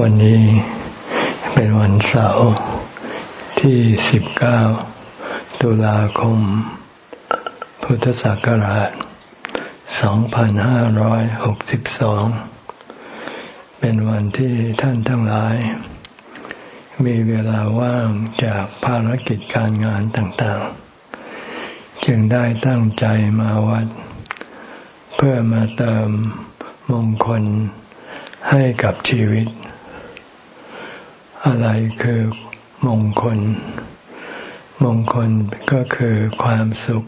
วันนี้เป็นวันเสาร์ที่ 19 ตุลาคม พุทธศักราช 2562 เป็นวันที่ท่านทั้งหลาย มีเวลาว่างจากภารกิจการงานต่างๆ จึงได้ตั้งใจมาวัด เพื่อมาเติมมงคลให้กับชีวิต อะไรคือมงคล มงคลก็คือความสุข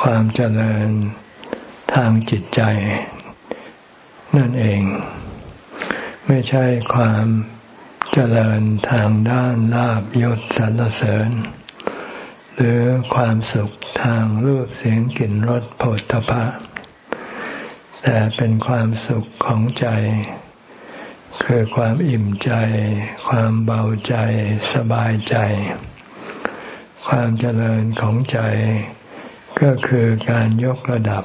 ความเจริญทางจิตใจ นั่นเอง ไม่ใช่ความเจริญทางด้านลาบยศสรรเสริญ หรือความสุขทางรูปเสียงกลิ่นรสโผฏฐพะแต่เป็นความสุขของใจ คือความอิ่มใจ ความเบาใจ สบายใจ ความเจริญของใจ ก็คือการยกระดับ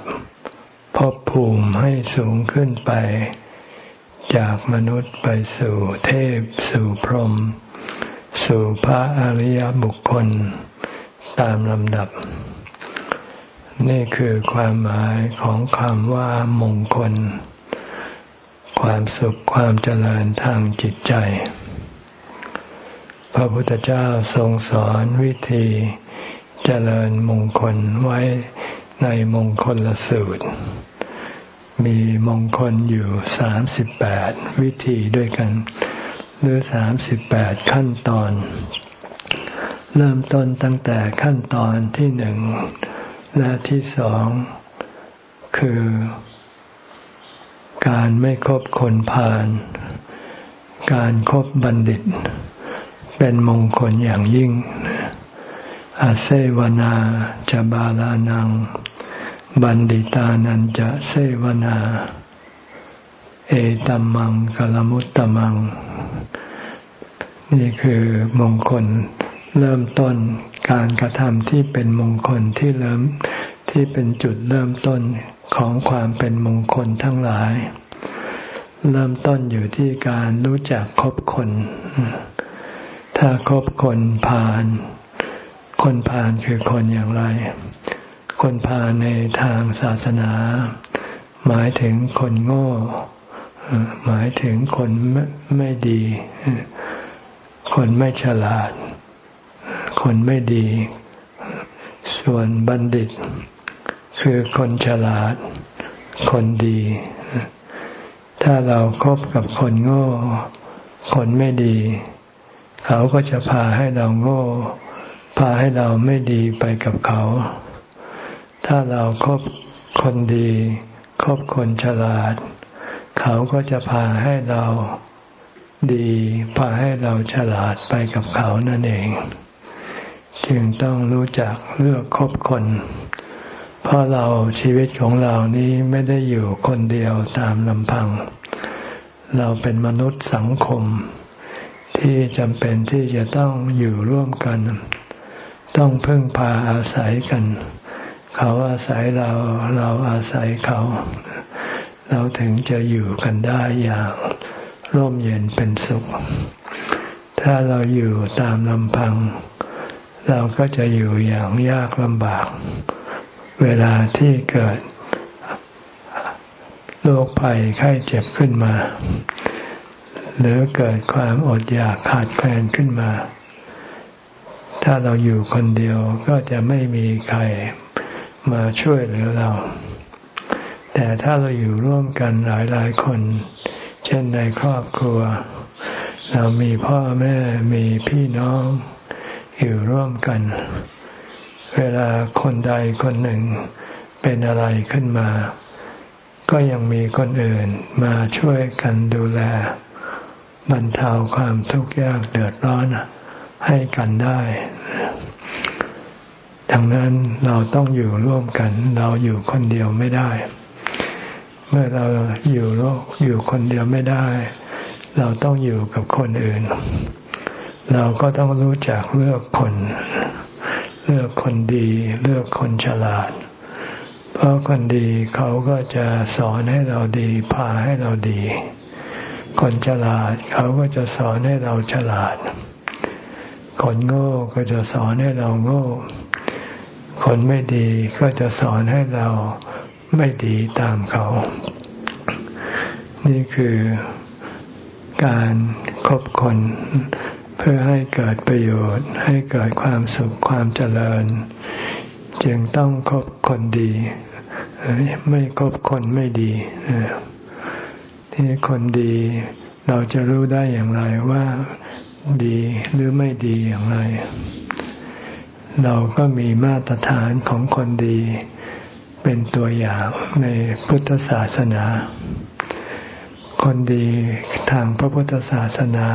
ภพภูมิให้สูงขึ้นไป จากมนุษย์ไปสู่เทพสู่พรหมสู่พระอริยบุคคล ตามลำดับ นี่คือความหมายของคำว่ามงคล ความสุขความเจริญทางจิตใจ พระพุทธเจ้าทรงสอนวิธีเจริญมงคลไว้ในมงคลละสูตร มีมงคลอยู่สามสิบแปดวิธีด้วยกัน หรือสามสิบแปดขั้นตอน เริ่มต้นตั้งแต่ขั้นตอนที่หนึ่งและที่สองคือ การไม่คบคนพาลการครบบัณฑิต เป็นมงคลอย่างยิ่ง อาเซวนาจะบาลานัง บัณฑิตานันจะเซวนา เอตัมมังกลมุตตมัง นี่คือมงคลเริ่มต้นการกระทำที่เป็นมงคลที่เริ่มที่เป็นจุดเริ่มต้น ของความเป็นมงคลทั้งหลาย เริ่มต้นอยู่ที่การรู้จักคบคน ถ้าคบคนผ่านคนผ่านคือคนอย่างไร คนผ่านในทางศาสนา หมายถึงคนโง่ หมายถึงคนไม่ดี คนไม่ฉลาด คนไม่ดี ส่วนบัณฑิต คือคนฉลาด คนดี ถ้าเราครบกับคนโง่ คนไม่ดี เขาก็จะพาให้เราโง่ พาให้เราไม่ดีไปกับเขา ถ้าเราครบคนดีคบคนฉลาด เขาก็จะพาให้เราดีพาให้เราฉลาดไปกับเขานั่นเอง จึงต้องรู้จักเลือกคบคน เพราะเราชีวิตของเรานี้ไม่ได้อยู่คนเดียวตามลำพัง เราเป็นมนุษย์สังคม ที่จำเป็นที่จะต้องอยู่ร่วมกัน ต้องพึ่งพาอาศัยกัน เขาอาศัยเราเราอาศัยเขา เราถึงจะอยู่กันได้อย่างร่มเย็นเป็นสุข ถ้าเราอยู่ตามลำพัง เราก็จะอยู่อย่างยากลำบากเวลาที่เกิดโรคภัยไข้เจ็บขึ้นมา หรือเกิดความอดอยากขาดแคลนขึ้นมา ถ้าเราอยู่คนเดียวก็จะไม่มีใครมาช่วยเหลือเรา แต่ถ้าเราอยู่ร่วมกันหลายๆคน เช่นในครอบครัว เรามีพ่อแม่มีพี่น้อง อยู่ร่วมกัน เวลาคนใดคนหนึ่งเป็นอะไรขึ้นมา ก็ยังมีคนอื่นมาช่วยกันดูแลบรรเทาความทุกข์ยากเดือดร้อนให้กันได้ดังนั้นเราต้องอยู่ร่วมกัน เราอยู่คนเดียวไม่ได้ เมื่อเราอยู่โลกอยู่คนเดียวไม่ได้ เราต้องอยู่กับคนอื่น เราก็ต้องรู้จักเลือกคน เลือกคนดีเลือกคนฉลาด เพราะคนดีเขาก็จะสอนให้เราดีพาให้เราดี คนฉลาดเขาก็จะสอนให้เราฉลาด คนโง่ก็จะสอนให้เราโง่ คนไม่ดีก็จะสอนให้เราไม่ดีตามเขา นี่คือการคบคน เพื่อให้เกิดประโยชน์ ให้เกิดความสุขความเจริญ จึงต้องคบคนดี ไม่คบคนไม่ดีที่คนดีเราจะรู้ได้อย่างไรว่าดีหรือไม่ดีอย่างไร เราก็มีมาตรฐานของคนดี เป็นตัวอย่างในพุทธศาสนา คนดีทางพระพุทธศาสนา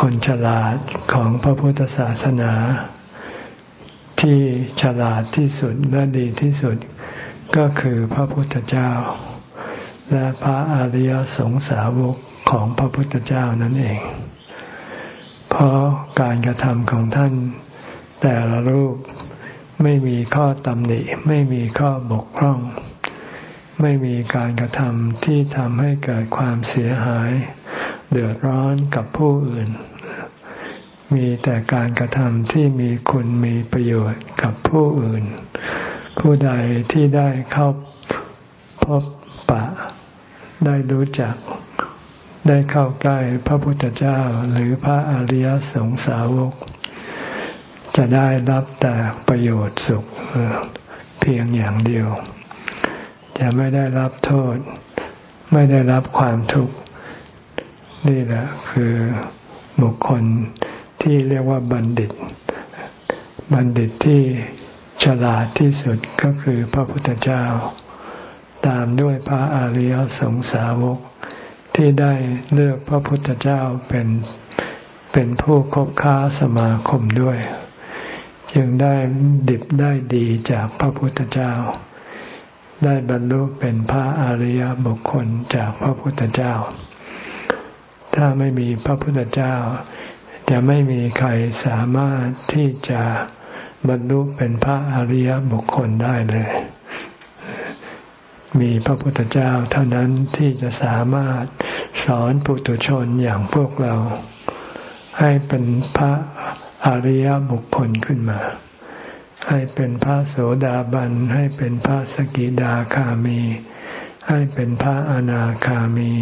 คนฉลาดของพระพุทธศาสนา ที่ฉลาดที่สุดและดีที่สุดก็คือพระพุทธเจ้า และพระอริยสงสาวกของพระพุทธเจ้านั่นเอง เพราะการกระทำของท่านแต่ละรูปไม่มีข้อตำหนิไม่มีข้อบกพร่อง ไม่มีการกระทำที่ทำให้เกิดความเสียหาย เดือดร้อนกับผู้อื่น มีแต่การกระทำที่มีคุณมีประโยชน์กับผู้อื่น ผู้ใดที่ได้เข้าพบปะ ได้รู้จัก ได้เข้าใกล้พระพุทธเจ้าหรือพระอริยสงสาวก จะได้รับแต่ประโยชน์สุข เพียงอย่างเดียว จะไม่ได้รับโทษ ไม่ได้รับความทุกข์ นี่แหละคือบุคคลที่เรียกว่าบัณฑิต บัณฑิตที่ฉลาดที่สุดก็คือพระพุทธเจ้า ตามด้วยพระอาริยสงสาวก ที่ได้เลือกพระพุทธเจ้าเป็นเป็นผู้คบค้าสมาคมด้วย จึงได้ดิบได้ดีจากพระพุทธเจ้า ได้บรรลุเป็นพระอริยบุคคลจากพระพุทธเจ้า ถ้าไม่มีพระพุทธเจ้า จะไม่มีใครสามารถที่จะบรรลุเป็นพระอริยบุคคลได้เลย มีพระพุทธเจ้าเท่านั้นที่จะสามารถสอนปุถุชนอย่างพวกเรา ให้เป็นพระอริยบุคคลขึ้นมา ให้เป็นพระโสดาบัน ให้เป็นพระสกิดาคามี ให้เป็นพระอนาคามี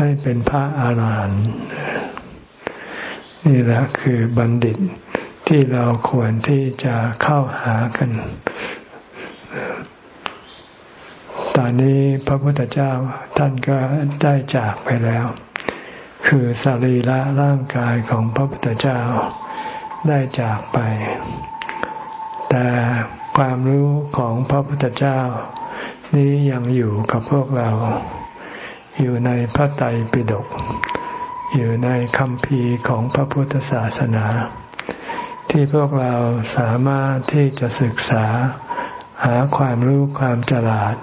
ให้เป็นพระอาหารหันต์นี่แหละคือบัณฑิตที่เราควรที่จะเข้าหากัน ตอนนี้พระพุทธเจ้าท่านก็ได้จากไปแล้ว คือสรีระร่างกายของพระพุทธเจ้าได้จากไป แต่ความรู้ของพระพุทธเจ้านี้ยังอยู่กับพวกเรา อยู่ในพระไตรปิฎกอยู่ในคำพีของพระพุทธศาสนา ที่พวกเราสามารถที่จะศึกษาหาความรู้ความฉลาด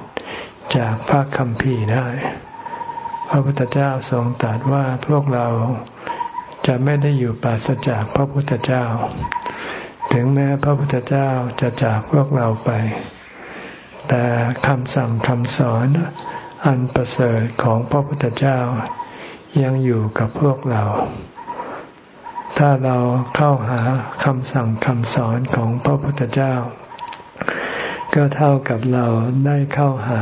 จากพระคัมภีได้ พระพุทธเจ้าทรงตรัสว่าพวกเราจะไม่ได้อยู่ปราศจากพระพุทธเจ้า ถึงแม้พระพุทธเจ้าจะจากพวกเราไป แต่คำสั่งคำสอน อันประเสริฐของพระพุทธเจ้ายังอยู่กับพวกเรา ถ้าเราเข้าหาคำสั่งคำสอนของพระพุทธเจ้า ก็เท่ากับเราได้เข้าหา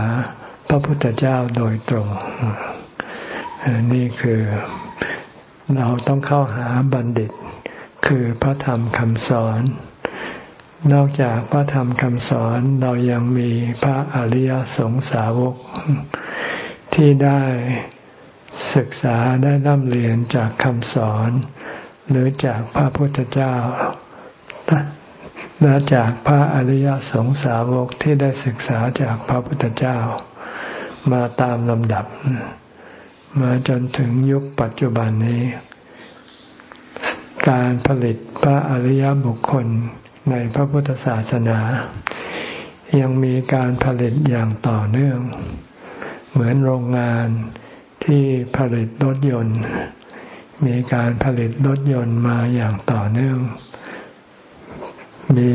พระพุทธเจ้าโดยตรง นี่คือเราต้องเข้าหาบัณฑิต คือพระธรรมคำสอน นอกจากพระธรรมคำสอนเรายังมีพระอริยสงสาวก ที่ได้ศึกษาได้ร่ำเรียนจากคำสอน หรือจากพระพุทธเจ้าและจากพระอริยสงสาวกที่ได้ศึกษาจากพระพุทธเจ้า มาตามลำดับ มาจนถึงยุคปัจจุบันนี้ การผลิตพระอริยบุคคล ในพระพุทธศาสนา ยังมีการผลิตอย่างต่อเนื่อง เหมือนโรงงานที่ผลิตรถยนต์ มีการผลิตรถยนต์มาอย่างต่อเนื่อง มี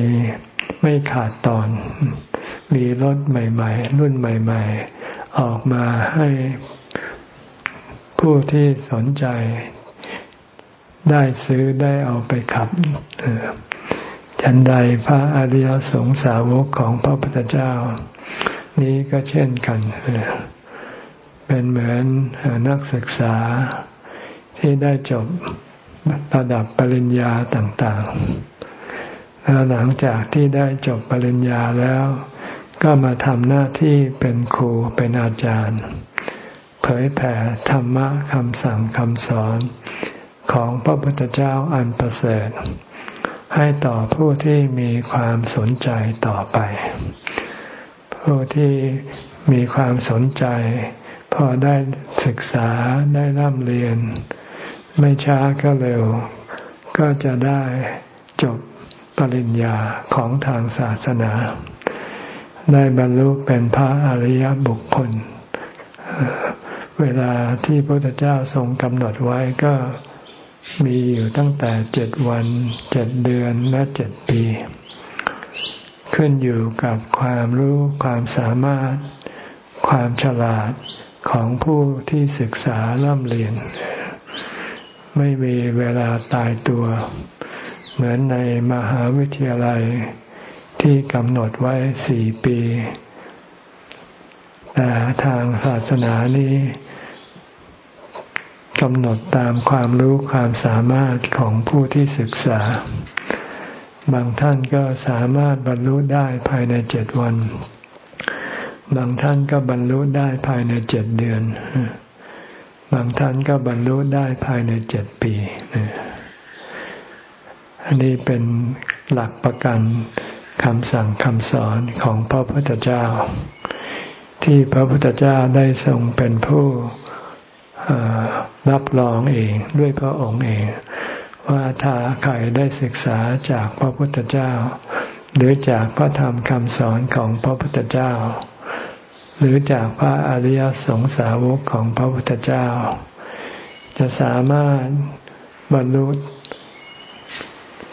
ไม่ขาดตอน มีรถใหม่ ๆ รุ่นใหม่ ๆ ออกมาให้ผู้ที่สนใจได้ซื้อได้เอาไปขับ ฉันใดพระอริยสงสาวกของพระพุทธเจ้า นี้ก็เช่นกัน เป็นเหมือนนักศึกษาที่ได้จบระดับปริญญาต่างๆ แล้วหลังจากที่ได้จบปริญญาแล้ว ก็มาทำหน้าที่เป็นครูเป็นอาจารย์ เผยแผ่ธรรมะคำสั่งคำสอนของพระพุทธเจ้าอันประเสริฐ ให้ต่อผู้ที่มีความสนใจต่อไป ผู้ที่มีความสนใจ พอได้ศึกษาได้ร่ำเรียน ไม่ช้าก็เร็ว ก็จะได้จบปริญญาของทางศาสนา ได้บรรลุเป็นพระอริยบุคคล เวลาที่พระพุทธเจ้าทรงกำหนดไว้ก็ มีอยู่ตั้งแต่เจ็ดวันเจ็ดเดือนและเจ็ดปี ขึ้นอยู่กับความรู้ความสามารถ ความฉลาดของผู้ที่ศึกษาล่ำเรียน ไม่มีเวลาตายตัว เหมือนในมหาวิทยาลัยที่กำหนดไว้สี่ปี แต่ทางศาสนานี้ กำหนดตามความรู้ความสามารถของผู้ที่ศึกษา บางท่านก็สามารถบรรลุได้ภายในเจ็ดวัน บางท่านก็บรรลุได้ภายในเจ็ดเดือน บางท่านก็บรรลุได้ภายในเจ็ดปีอันนี้เป็นหลักประกันคำสั่งคำสอนของพระพุทธเจ้า ที่พระพุทธเจ้าได้ทรงเป็นผู้ รับรองเองด้วยพระองค์เอง ว่าถ้าใครได้ศึกษาจากพระพุทธเจ้า หรือจากพระธรรมคำสอนของพระพุทธเจ้า หรือจากพระอริยสงสาวกของพระพุทธเจ้า จะสามารถบรรลุ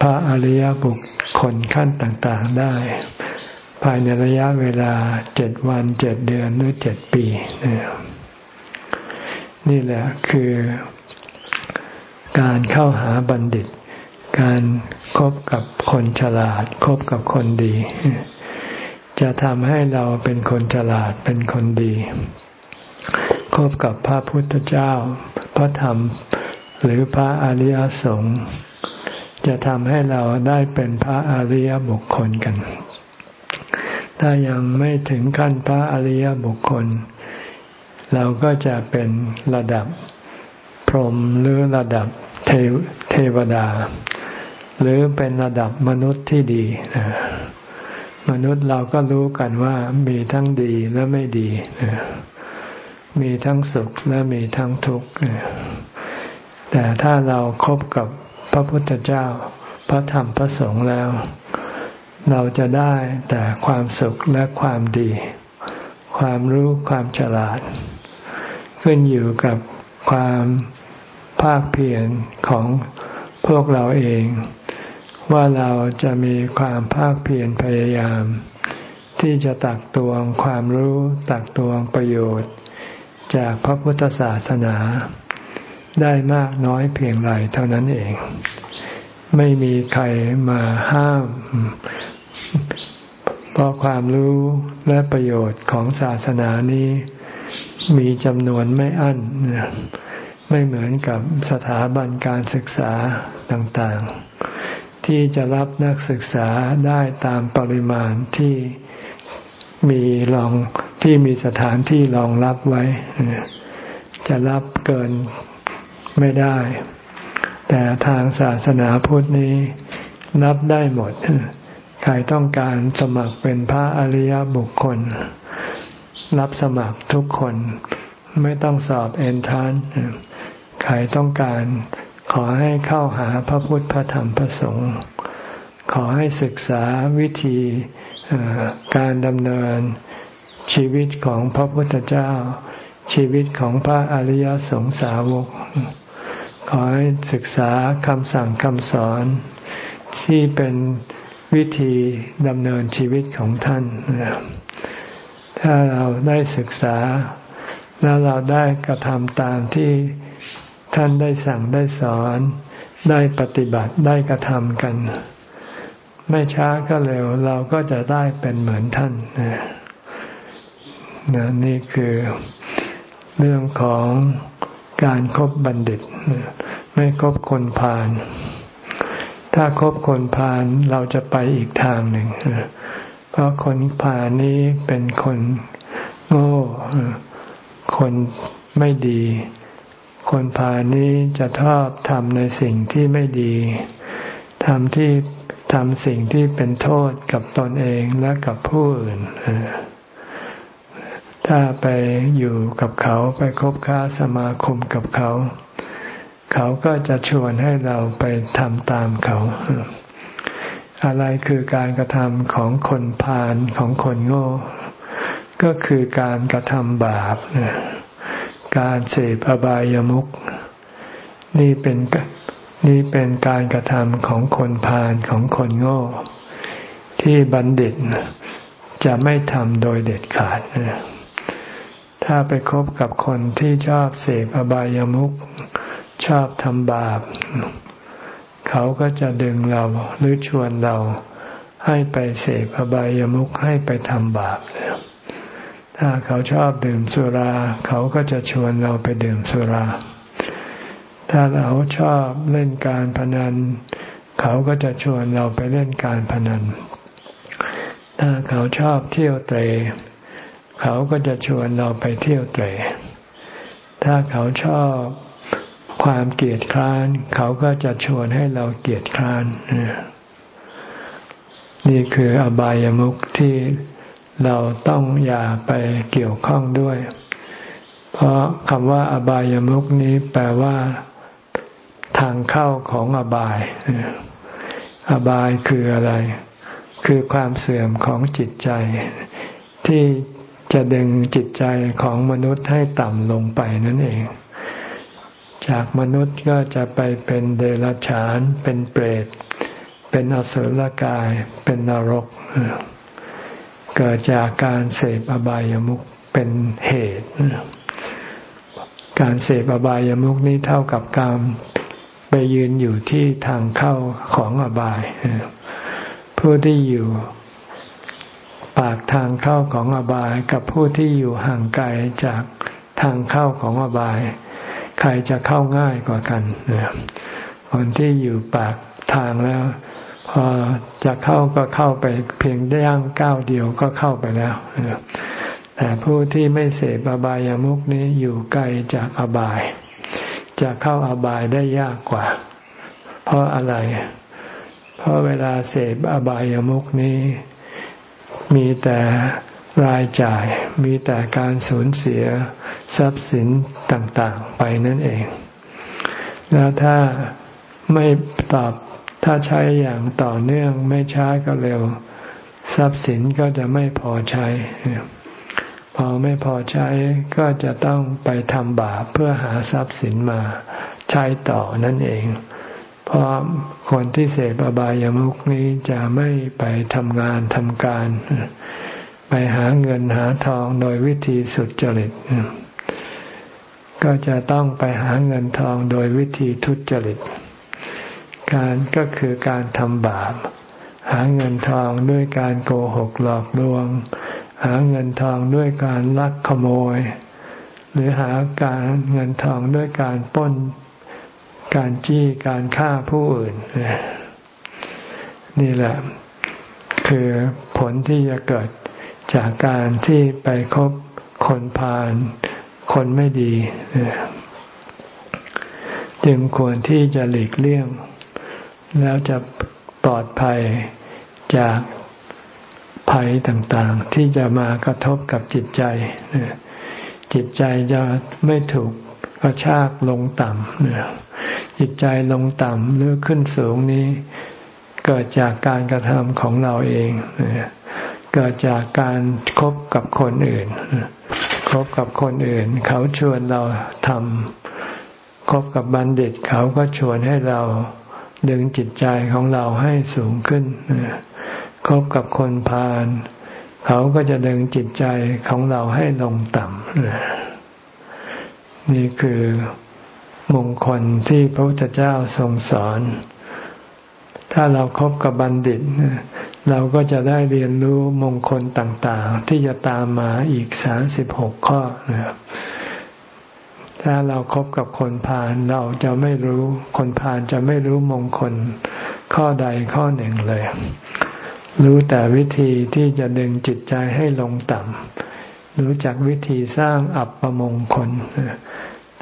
พระอริยบุคคลขั้นต่างๆได้ ภายในระยะเวลาเจ็ดวันเจ็ดเดือนหรือเจ็ดปีนะครับ นี่แหละคือการเข้าหาบัณฑิต การคบกับคนฉลาด คบกับคนดี จะทำให้เราเป็นคนฉลาดเป็นคนดี คบกับพระพุทธเจ้า พระธรรม หรือพระอริยสงฆ์จะทำให้เราได้เป็นพระอริยบุคคลกัน ถ้ายังไม่ถึงขั้นพระอริยบุคคล เราก็จะเป็นระดับพรหมหรือระดับเทวเทวดา หรือเป็นระดับมนุษย์ที่ดี มนุษย์เราก็รู้กันว่ามีทั้งดีและไม่ดี มีทั้งสุขและมีทั้งทุกข์แต่ถ้าเราครบกับพระพุทธเจ้า พระธรรมพระสงฆ์แล้ว เราจะได้แต่ความสุขและความดี ความรู้ความฉลาด ขึ้นอยู่กับความภาคเพียรของพวกเราเอง ว่าเราจะมีความภาคเพียรพยายาม ที่จะตักตวงความรู้ตักตวงประโยชน์ จากพระพุทธศาสนา ได้มากน้อยเพียงไรเท่านั้นเอง ไม่มีใครมาห้าม เพราะความรู้และประโยชน์ของศาสนานี้ มีจำนวนไม่อั้นไม่เหมือนกับสถาบันการศึกษาต่างๆ ที่จะรับนักศึกษาได้ตามปริมาณที่มีรองที่มีสถานที่รองรับไว้ จะรับเกินไม่ได้ แต่ทางศาสนาพุทธนี้รับได้หมด ใครต้องการสมัครเป็นพระอริยบุคคล รับสมัครทุกคนไม่ต้องสอบเอนทานใครต้องการขอให้เข้าหาพระพุทธพระธรรมพระสงฆ์ขอให้ศึกษาวิธีการดำเนินชีวิตของพระพุทธเจ้า ชีวิตของพระอริยสงสาวก ขอให้ศึกษาคำสั่งคำสอน ที่เป็นวิธีดำเนินชีวิตของท่านนะ ถ้าเราได้ศึกษา แล้วเราได้กระทำตามที่ท่านได้สั่งได้สอน ได้ปฏิบัติได้กระทำกัน ไม่ช้าก็เร็ว เราก็จะได้เป็นเหมือนท่านนะนี่คือเรื่องของการครบบัณฑิต ไม่คบคนพาลถ้าคบคนพาลเราจะไปอีกทางหนึ่ง เพราะคนพาลนี้เป็นคนโง่ คนไม่ดี คนพาลนี้จะชอบทำในสิ่งที่ไม่ดี ทำที่ทำสิ่งที่เป็นโทษกับตนเองและกับผู้อื่น ถ้าไปอยู่กับเขาไปคบค้าสมาคมกับเขา เขาก็จะชวนให้เราไปทำตามเขา อะไรคือการกระทำของคนพาลของคนโง่ ก็คือการกระทำบาป การเสพอบายามุขนี่เป็นนี่เป็นการกระทำของคนพาลของคนโง่ ที่บัณฑิตจะไม่ทำโดยเด็ดขาด ถ้าไปคบกับคนที่ชอบเสพอบายามุขชอบทำบาป เขาก็จะดึงเราหรือชวนเราให้ไปเสพอบายามุขให้ไปทำบาปถ้าเขาชอบดื่มสุรา เขาก็จะชวนเราไปดื่มสุรา ถ้าเราชอบเล่นการพนัน เขาก็จะชวนเราไปเล่นการพนัน ถ้าเขาชอบเที่ยวเตร เขาก็จะชวนเราไปเที่ยวเตะถ้าเขาชอบ ความเกลียดคร้าน เขาก็จะชวนให้เราเกลียดคร้าน นี่คืออบายามุขที่เราต้องอย่าไปเกี่ยวข้องด้วย เพราะคำว่าอบายามุขนี้แปลว่าทางเข้าของอบาย อบายคืออะไร คือความเสื่อมของจิตใจ ที่จะดึงจิตใจของมนุษย์ให้ต่ำลงไปนั่นเอง จากมนุษย์ก็จะไปเป็นเดรัจฉาน เป็นเปรต เป็นอสุรกาย เป็นนรก เกิดจากการเสพอบายามุขเป็นเหตุ การเสพอบายามุขนี้เท่ากับการไปยืนอยู่ที่ทางเข้าของอบาย ผู้ที่อยู่ปากทางเข้าของอบายกับผู้ที่อยู่ห่างไกลจากทางเข้าของอบาย ใครจะเข้าง่ายกว่ากันคนที่อยู่ปากทางแล้ว พอจะเข้าก็เข้าไปเพียงได้ย่างก้าวเดียวก็เข้าไปแล้วแต่ผู้ที่ไม่เสพอบายามุกนี้อยู่ไกลจากอบาย จะเข้าอบายได้ยากกว่า เพราะอะไร เพราะเวลาเสพอบายามุกนี้ มีแต่รายจ่าย มีแต่การสูญเสีย ทรัพย์สินต่างๆไปนั่นเอง แล้วถ้าไม่ตอบถ้าใช้อย่างต่อเนื่องไม่ช้าก็เร็ว ทรัพย์สินก็จะไม่พอใช้ พอไม่พอใช้ก็จะต้องไปทำบาปเพื่อหาทรัพย์สินมาใช้ต่อนั่นเอง เพราะคนที่เสพอบายามุขนี้จะไม่ไปทำงานทำการ ไปหาเงินหาทองโดยวิธีสุดจริต ก็จะต้องไปหาเงินทองโดยวิธีทุจริต การก็คือการทำบาป หาเงินทองด้วยการโกหกหลอกลวง หาเงินทองด้วยการลักขโมย หรือหาการเงินทองด้วยการป้น การจี้การฆ่าผู้อื่น นี่แหละ คือผลที่จะเกิดจากการที่ไปคบคนพาล คนไม่ดี จึงควรที่จะหลีกเลี่ยง แล้วจะปลอดภัยจากภัยต่างๆ ที่จะมากระทบกับจิตใจ จิตใจจะไม่ถูกกระชากลงต่ำจิตใจลงต่ำหรือขึ้นสูงนี้ เกิดจากการกระทำของเราเอง เกิดจากการคบกับคนอื่น คบกับคนอื่น เขาชวนเราทำคบกับบัณฑิต เขาก็ชวนให้เราดึงจิตใจของเราให้สูงขึ้นคบกับคนพาลเขาก็จะดึงจิตใจของเราให้ลงต่ำนี่คือมงคลที่พระพุทธเจ้าทรงสอน ถ้าเราครบกับบัณฑิต เราก็จะได้เรียนรู้มงคลต่างๆ ที่จะตามมาอีกสามสิบหกข้อนะครับถ้าเราครบกับคนพาลเราจะไม่รู้คนพาลจะไม่รู้มงคลข้อใดข้อหนึ่งเลย รู้แต่วิธีที่จะดึงจิตใจให้ลงต่ำรู้จักวิธีสร้างอัปปมงคล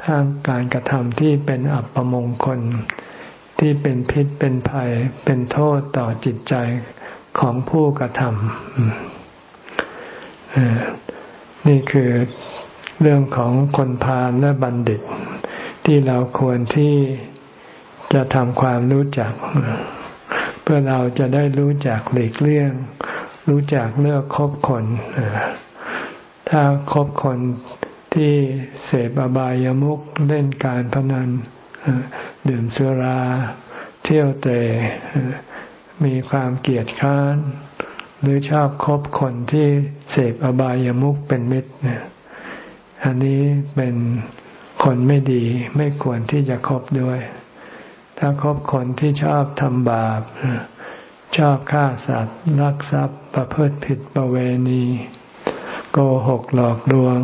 ถ้าการกระทำที่เป็นอัปปมงคล ที่เป็นพิษเป็นภัย เป็นโทษต่อจิตใจ ของผู้กระทำนี่คือเรื่องของคนพาลและบัณฑิต ที่เราควรที่จะทำความรู้จัก เพื่อเราจะได้รู้จักหลีกเลี่ยง รู้จักเลือกคบคนถ้าคบคนที่เสพอบายามุขเล่นการพนันดื่มสุรา เที่ยวเตะ มีความเกลียดค้าน หรือชอบคบคนที่เสพอบายามุขเป็นมิตรเนี่ยอันนี้เป็นคนไม่ดีไม่ควรที่จะคบด้วย ถ้าคบคนที่ชอบทำบาป ชอบฆ่าสัตว์ลักทรัพย์ประพฤติผิดประเวณี โกหกหลอกลวง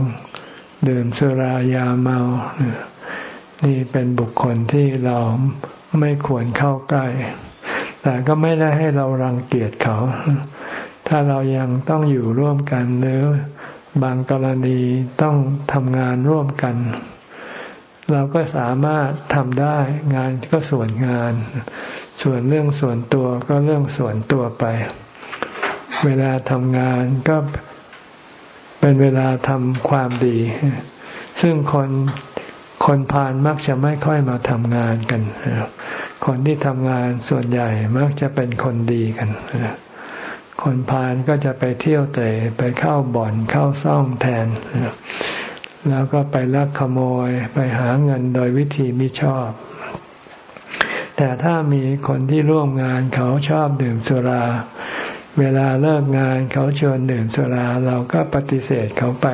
ดื่มสุรายาเมา นี่เป็นบุคคลที่เราไม่ควรเข้าใกล้ แต่ก็ไม่ได้ให้เรารังเกียจเขา ถ้าเรายังต้องอยู่ร่วมกันหรือบางกรณีต้องทำงานร่วมกัน เราก็สามารถทำได้งานก็ส่วนงาน ส่วนเรื่องส่วนตัวก็เรื่องส่วนตัวไป เวลาทำงานก็เป็นเวลาทำความดี ซึ่งคนคนพาลมักจะไม่ค่อยมาทำงานกัน คนที่ทำงานส่วนใหญ่มักจะเป็นคนดีกัน คนพาลก็จะไปเที่ยวเตะไปเข้าบ่อนเข้าซ่องแทน แล้วก็ไปลักขโมยไปหาเงินโดยวิธีมิชอบ แต่ถ้ามีคนที่ร่วมงานเขาชอบดื่มสุรา เวลาเลิกงานเขาชวนดื่มสุรา เราก็ปฏิเสธเขาไป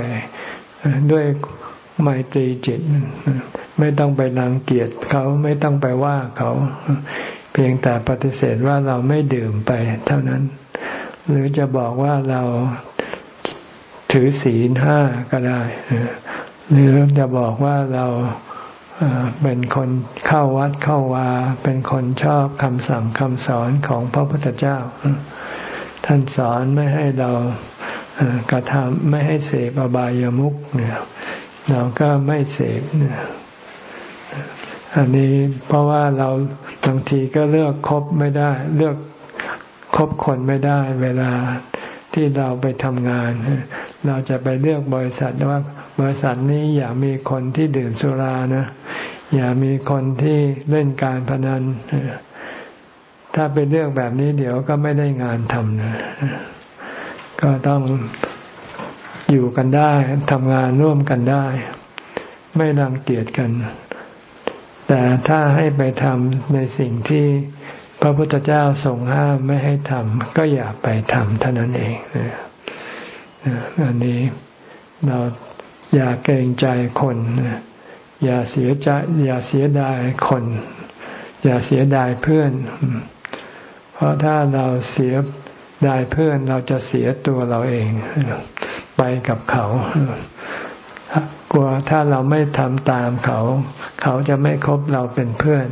ด้วยไมตรีจิต ไม่ต้องไปรังเกียจเขาไม่ต้องไปว่าเขา เพียงแต่ปฏิเสธว่าเราไม่ดื่มไปเท่านั้น หรือจะบอกว่าเราถือศีลห้าก็ได้ หรือจะบอกว่าเราเป็นคนเข้าวัดเข้าวา เป็นคนชอบคำสั่งคำสอนของพระพุทธเจ้า ท่านสอนไม่ให้เรากระทำไม่ให้เสพอบายามุขเนี่ยเราก็ไม่เสพเนี่ย อันนี้เพราะว่าเราบางทีก็เลือกคบไม่ได้ เลือกคบคนไม่ได้ เวลาที่เราไปทำงาน เราจะไปเลือกบริษัทว่าบริษัทนี้อย่ามีคนที่ดื่มสุรานะ อย่ามีคนที่เล่นการพนันถ้าไปเลือกแบบนี้เดี๋ยวก็ไม่ได้งานทำนะก็ต้องอยู่กันได้ทำงานร่วมกันได้ ไม่รังเกียจกัน แต่ถ้าให้ไปทำในสิ่งที่พระพุทธเจ้าทรงห้ามไม่ให้ทำก็อย่าไปทำเท่านั้นเองอันนี้เราอย่าเกรงใจคน อย่าเสียใจ อย่าเสียดายคน อย่าเสียดายเพื่อน เพราะถ้าเราเสียดายเพื่อนเราจะเสียตัวเราเอง ไปกับเขา กลัวถ้าเราไม่ทำตามเขา เขาจะไม่คบเราเป็นเพื่อน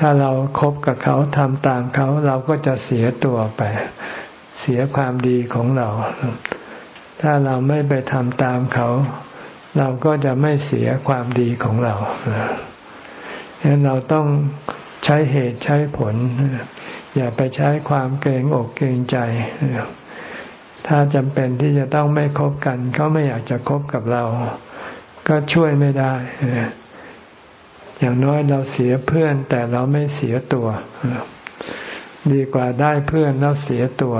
ถ้าเราครบกับเขาทำตามเขา เราก็จะเสียตัวไป เสียความดีของเรา ถ้าเราไม่ไปทำตามเขา เราก็จะไม่เสียความดีของเราฉะนั้นเราต้องใช้เหตุใช้ผล อย่าไปใช้ความเกรงอกเกรงใจ ถ้าจำเป็นที่จะต้องไม่คบกัน เขาไม่อยากจะคบกับเรา ก็ช่วยไม่ได้ อย่างน้อยเราเสียเพื่อนแต่เราไม่เสียตัว ดีกว่าได้เพื่อนแล้วเสียตัว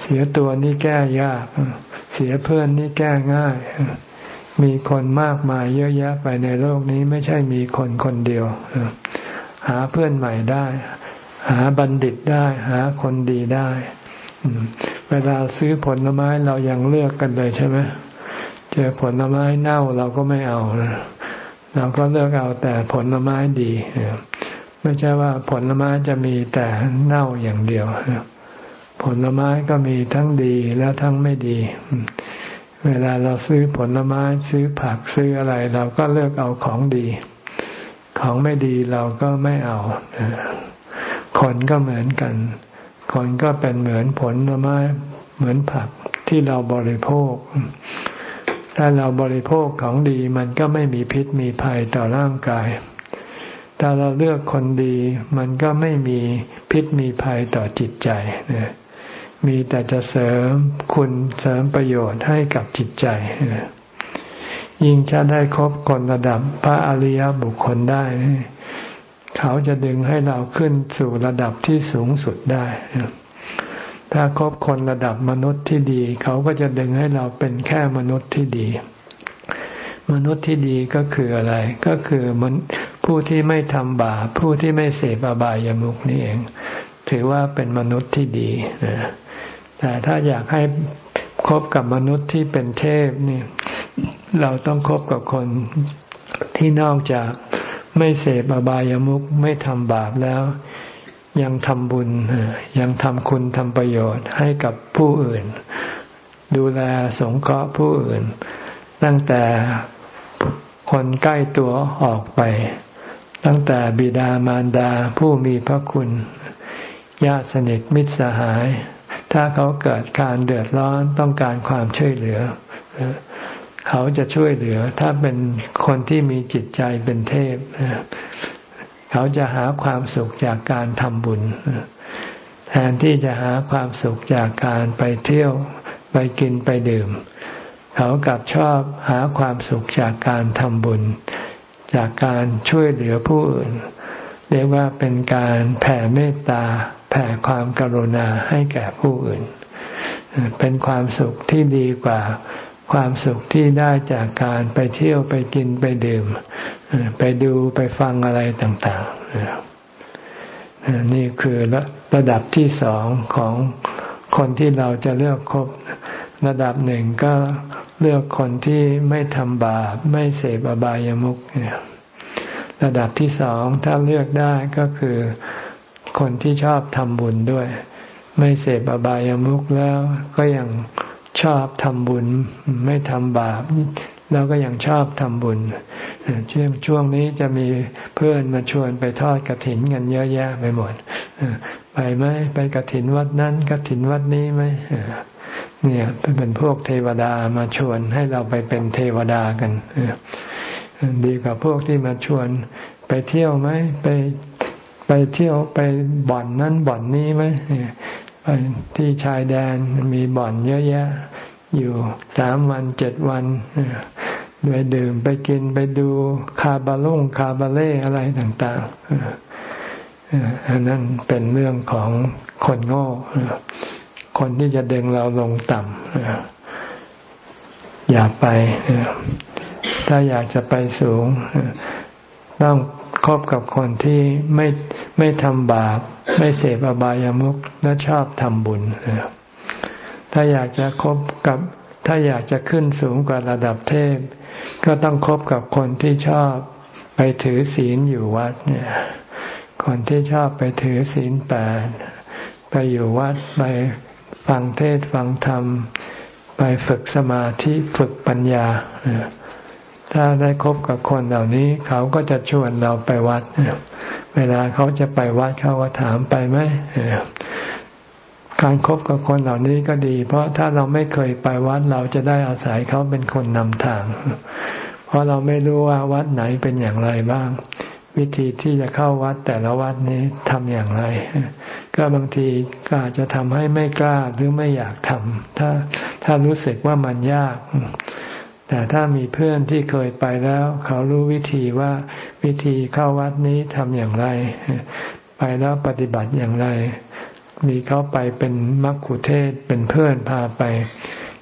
เสียตัวนี่แก้ยาก เสียเพื่อนนี่แก้ง่าย มีคนมากมายเยอะแยะไปในโลกนี้ไม่ใช่มีคนคนเดียว หาเพื่อนใหม่ได้ หาบัณฑิตได้ หาคนดีได้ เวลาซื้อผลไม้เรายังเลือกกันเลยใช่ไหมเจอผลไม้เน่าเราก็ไม่เอาเราก็เลือกเอาแต่ผลไม้ดีไม่ใช่ว่าผลไม้จะมีแต่เน่าอย่างเดียวผลไม้ก็มีทั้งดีและทั้งไม่ดี เวลาเราซื้อผลไม้ซื้อผักซื้ออะไร เราก็เลือกเอาของดี ของไม่ดีเราก็ไม่เอาคนก็เหมือนกัน คนก็เป็นเหมือนผลไม้เหมือนผักที่เราบริโภค ถ้าเราบริโภคของดีมันก็ไม่มีพิษมีภัยต่อร่างกาย ถ้าเราเลือกคนดีมันก็ไม่มีพิษมีภัยต่อจิตใจมีแต่จะเสริมคุณเสริมประโยชน์ให้กับจิตใจ ยิ่งจะได้คบคนระดับพระอริยบุคคลได้ เขาจะดึงให้เราขึ้นสู่ระดับที่สูงสุดได้ถ้าคบคนระดับมนุษย์ที่ดี เขาก็จะดึงให้เราเป็นแค่มนุษย์ที่ดี มนุษย์ที่ดีก็คืออะไร ก็คือมันผู้ที่ไม่ทำบาปผู้ที่ไม่เสพอบายามุกนี่เอง ถือว่าเป็นมนุษย์ที่ดีแต่ถ้าอยากให้คบกับมนุษย์ที่เป็นเทพนี่ เราต้องคบกับคนที่นอกจาก ไม่เสพอบายามุขไม่ทำบาปแล้ว ยังทำบุญ ยังทำคุณทำประโยชน์ให้กับผู้อื่น ดูแลสงเคราะห์ผู้อื่น ตั้งแต่คนใกล้ตัวออกไป ตั้งแต่บิดามารดาผู้มีพระคุณ ญาติสนิทมิตรสหาย ถ้าเขาเกิดการเดือดร้อนต้องการความช่วยเหลือ เขาจะช่วยเหลือ ถ้าเป็นคนที่มีจิตใจเป็นเทพ เขาจะหาความสุขจากการทำบุญ แทนที่จะหาความสุขจากการไปเที่ยวไปกินไปดื่ม เขากลับชอบหาความสุขจากการทำบุญ จากการช่วยเหลือผู้อื่น เรียกว่าเป็นการแผ่เมตตา แผ่ความกรุณาให้แก่ผู้อื่น เป็นความสุขที่ดีกว่า ความสุขที่ได้จากการไปเที่ยวไปกินไปดื่ม ไปดูไปฟังอะไรต่างๆ นี่คือระดับที่สองของคนที่เราจะเลือกคบระดับหนึ่งก็เลือกคนที่ไม่ทำบาปไม่เสพอบายามุขระดับที่สองถ้าเลือกได้ก็คือคนที่ชอบทำบุญด้วย ไม่เสพอบายามุขแล้วก็ยัง ชอบทำบุญ ไม่ทำบาปแล้วก็ยังชอบทำบุญเช่นช่วงนี้จะมีเพื่อนมาชวนไปทอดกระถินกันเยอะแยะไปหมดไปไหมไปกระถินวัดนั้นกระถินวัดนี้ไหมเนี่ยเป็นพวกเทวดามาชวนให้เราไปเป็นเทวดากันดีกว่าพวกที่มาชวนไปเที่ยวไหมไปไปเที่ยวไปบ่อนนั้นบ่อนนี้ไหม ที่ชายแดนมีบ่อนเยอะแยะ อยู่สามวันเจ็ดวันไปดื่มไปกินไปดูคาบาลุ่งคาบาเล่อะไรต่างๆอันนั้นเป็นเรื่องของคนโง่คนที่จะดึงเราลงต่ำอย่าไป ถ้าอยากจะไปสูง ต้อง คบกับคนที่ไม่ไม่ทำบาป ไม่เสพอบายามุขและชอบทำบุญ ถ้าอยากจะคบกับ ถ้าอยากจะขึ้นสูงกว่าระดับเทพ ก็ต้องคบกับคนที่ชอบไปถือศีลอยู่วัดเนี่ย คนที่ชอบไปถือศีลแปดไปอยู่วัดไปฟังเทศฟังธรรม ไปฝึกสมาธิฝึกปัญญา ถ้าได้คบกับคนเหล่านี้ เขาก็จะชวนเราไปวัด เวลาเขาจะไปวัดเขาก็ถามไปไหมการครบกับคนเหล่านี้ก็ดี เพราะถ้าเราไม่เคยไปวัดเราจะได้อาศัยเขาเป็นคนนำทาง เพราะเราไม่รู้ว่าวัดไหนเป็นอย่างไรบ้าง วิธีที่จะเข้าวัดแต่ละวัดนี้ทำอย่างไร ก็บางทีก็อาจจะทำให้ไม่กล้าหรือไม่อยากทำถ้าถ้ารู้สึกว่ามันยาก แต่ถ้ามีเพื่อนที่เคยไปแล้ว เขารู้วิธีว่าวิธีเข้าวัดนี้ทำอย่างไร ไปแล้วปฏิบัติอย่างไร มีเขาไปเป็นมักคุเทศเป็นเพื่อนพาไป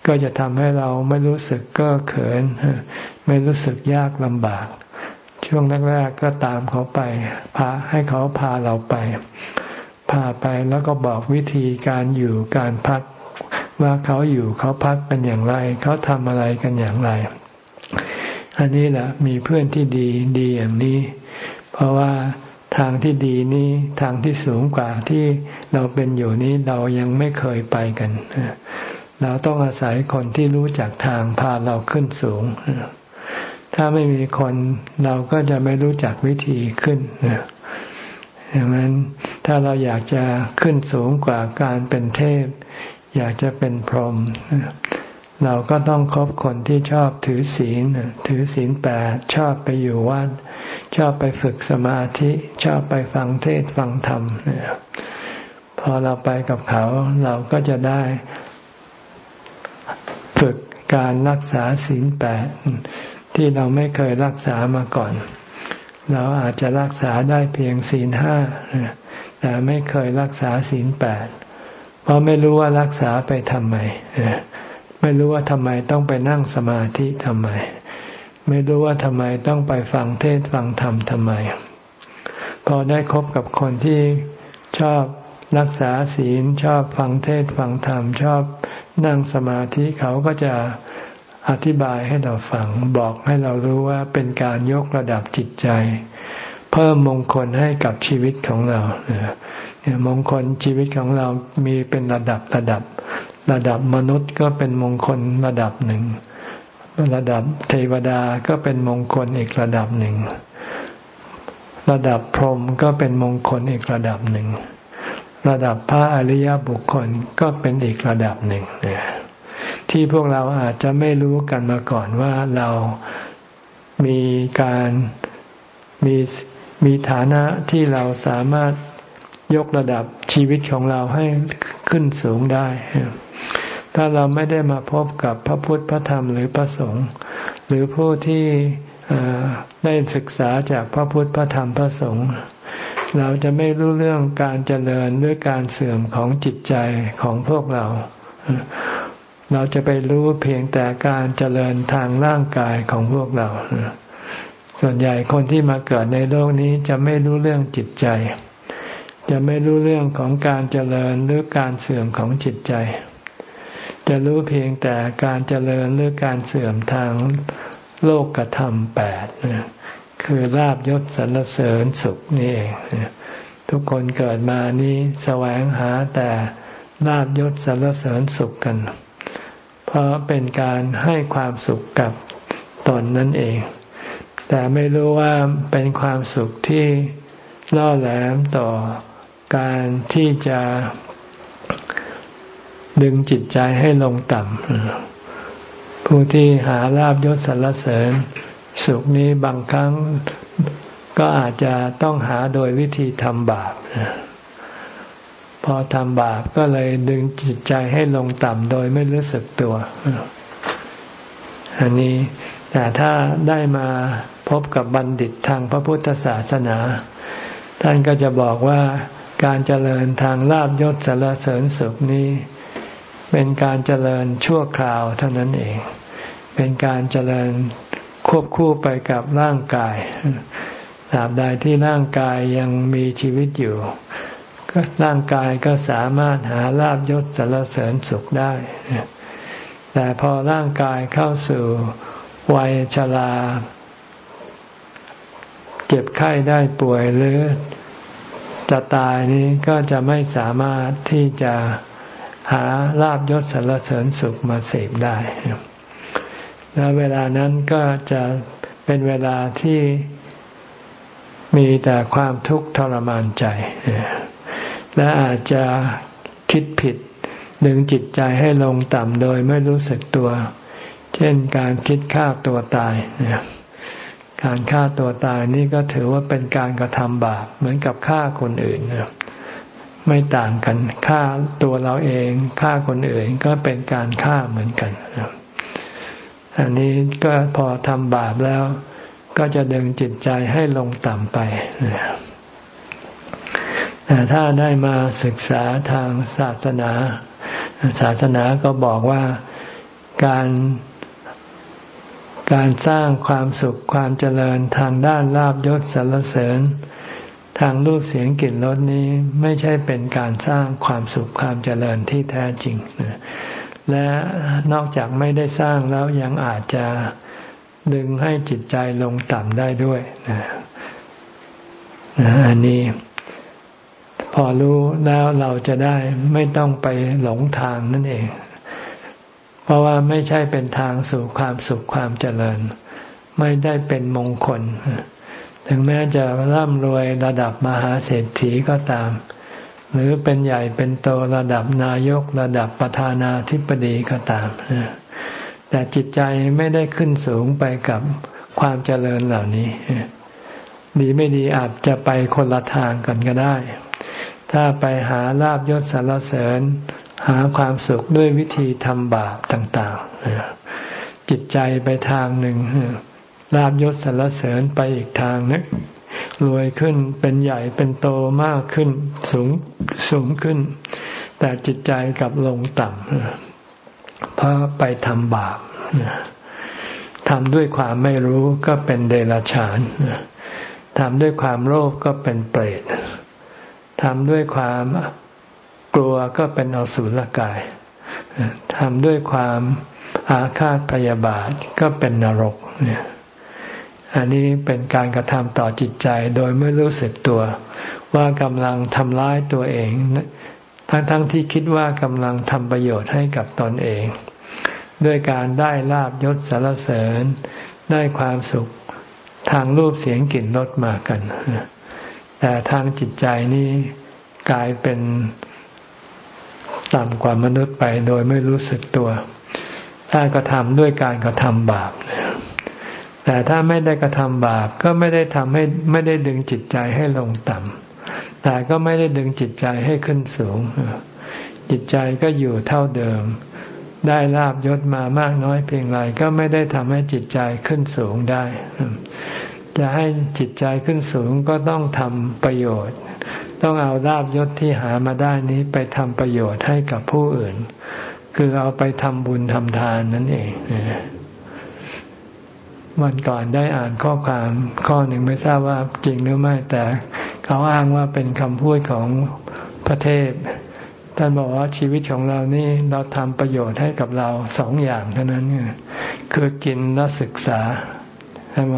ก็จะทำให้เราไม่รู้สึกก็เขิน ไม่รู้สึกยากลำบาก ช่วงแรกๆก็ตามเขาไป พาให้เขาพาเราไป พาไปแล้วก็บอกวิธีการอยู่การพัก ว่าเขาอยู่เขาพักกันอย่างไร เขาทำอะไรกันอย่างไร อันนี้แหละมีเพื่อนที่ดีดีอย่างนี้ เพราะว่าทางที่ดีนี้ทางที่สูงกว่าที่เราเป็นอยู่นี้เรายังไม่เคยไปกัน เราต้องอาศัยคนที่รู้จักทางพาเราขึ้นสูง ถ้าไม่มีคนเราก็จะไม่รู้จักวิธีขึ้นอย่างนั้นถ้าเราอยากจะขึ้นสูงกว่าการเป็นเทพ อยากจะเป็นพรหมเราก็ต้องคบคนที่ชอบถือศีล ถือศีลแปดชอบไปอยู่วัด ชอบไปฝึกสมาธิ ชอบไปฟังเทศฟังธรรม พอเราไปกับเขา เราก็จะได้ฝึกการรักษาศีลแปดที่เราไม่เคยรักษามาก่อน เราอาจจะรักษาได้เพียงศีลห้าแต่ไม่เคยรักษาศีลแปด เพราะไม่รู้ว่ารักษาไปทำไมไม่รู้ว่าทำไมต้องไปนั่งสมาธิทำไม ไม่รู้ว่าทำไมต้องไปฟังเทศฟังธรรมทำไม พอได้คบกับคนที่ชอบรักษาศีลชอบฟังเทศฟังธรรม ชอบนั่งสมาธิเขาก็จะอธิบายให้เราฟัง บอกให้เรารู้ว่าเป็นการยกระดับจิตใจ เพิ่มมงคลให้กับชีวิตของเรา มงคลชีวิตของเรามีเป็นระดับระดับ ระดับมนุษย์ก็เป็นมงคลระดับหนึ่ง ระดับเทวดาก็เป็นมงคลอีกระดับหนึ่ง ระดับพรหมก็เป็นมงคลอีกระดับหนึ่ง ระดับพระอริยบุคคลก็เป็นอีกระดับหนึ่งเนี่ยที่พวกเราอาจจะไม่รู้กันมาก่อนว่าเรามีการมีมีฐานะที่เราสามารถ ยกระดับชีวิตของเราให้ขึ้นสูงได้ ถ้าเราไม่ได้มาพบกับพระพุทธพระธรรมหรือพระสงฆ์หรือผู้ที่ได้ศึกษาจากพระพุทธพระธรรมพระสงฆ์เราจะไม่รู้เรื่องการเจริญด้วยการเสื่อมของจิตใจของพวกเรา เราจะไปรู้เพียงแต่การเจริญทางร่างกายของพวกเรา ส่วนใหญ่คนที่มาเกิดในโลกนี้จะไม่รู้เรื่องจิตใจ จะไม่รู้เรื่องของการเจริญหรือการเสื่อมของจิตใจ จะรู้เพียงแต่การเจริญหรือการเสื่อมทางโลกกระทำแปดคือลาบยศสรรเสริญสุขนี่เองทุกคนเกิดมานี้แสวงหาแต่ลาบยศสรรเสริญสุขกัน เพราะเป็นการให้ความสุขกับตนนั่นเอง แต่ไม่รู้ว่าเป็นความสุขที่ล่อแหลมต่อ การที่จะดึงจิตใจให้ลงต่ำผู้ที่หาลาบยศสรรเสริญ สุขนี้บางครั้งก็อาจจะต้องหาโดยวิธีทำบาปพอทำบาปก็เลยดึงจิตใจให้ลงต่ำโดยไม่รู้สึกตัว อันนี้แต่ถ้าได้มาพบกับบัณฑิตทางพระพุทธศาสนา ท่านก็จะบอกว่า การเจริญทางลาบยศสารเสริญสุขนี้ เป็นการเจริญชั่วคราวเท่านั้นเอง เป็นการเจริญควบคู่ไปกับร่างกายตราบใดที่ร่างกายยังมีชีวิตอยู่ ก็ร่างกายก็สามารถหาลาบยศสารเสริญสุขได้ แต่พอร่างกายเข้าสู่วัยชรา เจ็บไข้ได้ป่วยหรือ จะตายนี้ก็จะไม่สามารถที่จะหาลาบยศสารเสริญสุขมาเสพได้ และเวลานั้นก็จะเป็นเวลาที่มีแต่ความทุกข์ทรมานใจ และอาจจะคิดผิดดึงจิตใจให้ลงต่ำโดยไม่รู้สึกตัว เช่นการคิดฆ่าตัวตาย การฆ่าตัวตายนี่ก็ถือว่าเป็นการกระทำบาปเหมือนกับฆ่าคนอื่นไม่ต่างกันฆ่าตัวเราเองฆ่าคนอื่นก็เป็นการฆ่าเหมือนกันอันนี้ก็พอทำบาปแล้ว ก็จะดึงจิตใจให้ลงต่ำไปแต่ถ้าได้มาศึกษาทางศาสนา ศาสนาก็บอกว่าการ การสร้างความสุขความเจริญทางด้านลาบยศสรรเสริญ ทางรูปเสียงกลิ่นรสนี้ไม่ใช่เป็นการสร้างความสุขความเจริญที่แท้จริง และนอกจากไม่ได้สร้างแล้วยังอาจจะดึงให้จิตใจลงต่ำได้ด้วยนะอันนี้พอรู้แล้วเราจะได้ไม่ต้องไปหลงทางนั่นเอง เพราะว่าไม่ใช่เป็นทางสู่ความสุขความเจริญ ไม่ได้เป็นมงคล ถึงแม้จะร่ำรวยระดับมหาเศรษฐีก็ตาม หรือเป็นใหญ่เป็นโตระดับนายกระดับประธานาธิบดีก็ตาม แต่จิตใจไม่ได้ขึ้นสูงไปกับความเจริญเหล่านี้ ดีไม่ดีอาจจะไปคนละทางกันก็ได้ ถ้าไปหาลาบยศสารเสริญ หาความสุขด้วยวิธีทำบาปต่างๆ จิตใจไปทางหนึ่งลาบยศสารเสริญไปอีกทางนึงรวยขึ้นเป็นใหญ่เป็นโตมากขึ้นสูงสูงขึ้น แต่จิตใจกลับลงต่ำเพราะไปทำบาปทำด้วยความไม่รู้ก็เป็นเดรัจฉานทำด้วยความโลภก็เป็นเปรตทำด้วยความ กลัวก็เป็นอสุรกายทำด้วยความอาฆาตพยาบาทก็เป็นนรกเนี่ยอันนี้เป็นการกระทำต่อจิตใจโดยไม่รู้สึกตัว ว่ากำลังทำร้ายตัวเอง ทั้งๆทที่คิดว่ากำลังทำประโยชน์ให้กับตนเอง ด้วยการได้ลาบยศสารเสริญ ได้ความสุขทางรูปเสียงกลิ่นรสมากัน แต่ทางจิตใจนี้กลายเป็น ต่ำกว่ามนุษย์ไปโดยไม่รู้สึกตัว ถ้ากระทำด้วยการกระทำบาป แต่ถ้าไม่ได้กระทำบาปก็ไม่ได้ทำให้ไม่ได้ดึงจิตใจให้ลงต่ำแต่ก็ไม่ได้ดึงจิตใจให้ขึ้นสูง จิตใจก็อยู่เท่าเดิม ได้ลาบยศมามากน้อยเพียงไรก็ไม่ได้ทำให้จิตใจขึ้นสูงได้ จะให้จิตใจขึ้นสูงก็ต้องทำประโยชน์ ต้องเอาลาบยศที่หามาได้นี้ไปทำประโยชน์ให้กับผู้อื่น คือเอาไปทำบุญทำทานนั่นเองวันก่อนได้อ่านข้อความข้อหนึ่งไม่ทราบว่าจริงหรือไม่ แต่เขาอ้างว่าเป็นคำพูดของพระเทพ ท่านบอกว่าชีวิตของเรานี่เราทำประโยชน์ให้กับเราสองอย่างเท่านั้นคือกินและศึกษาใช่ไหม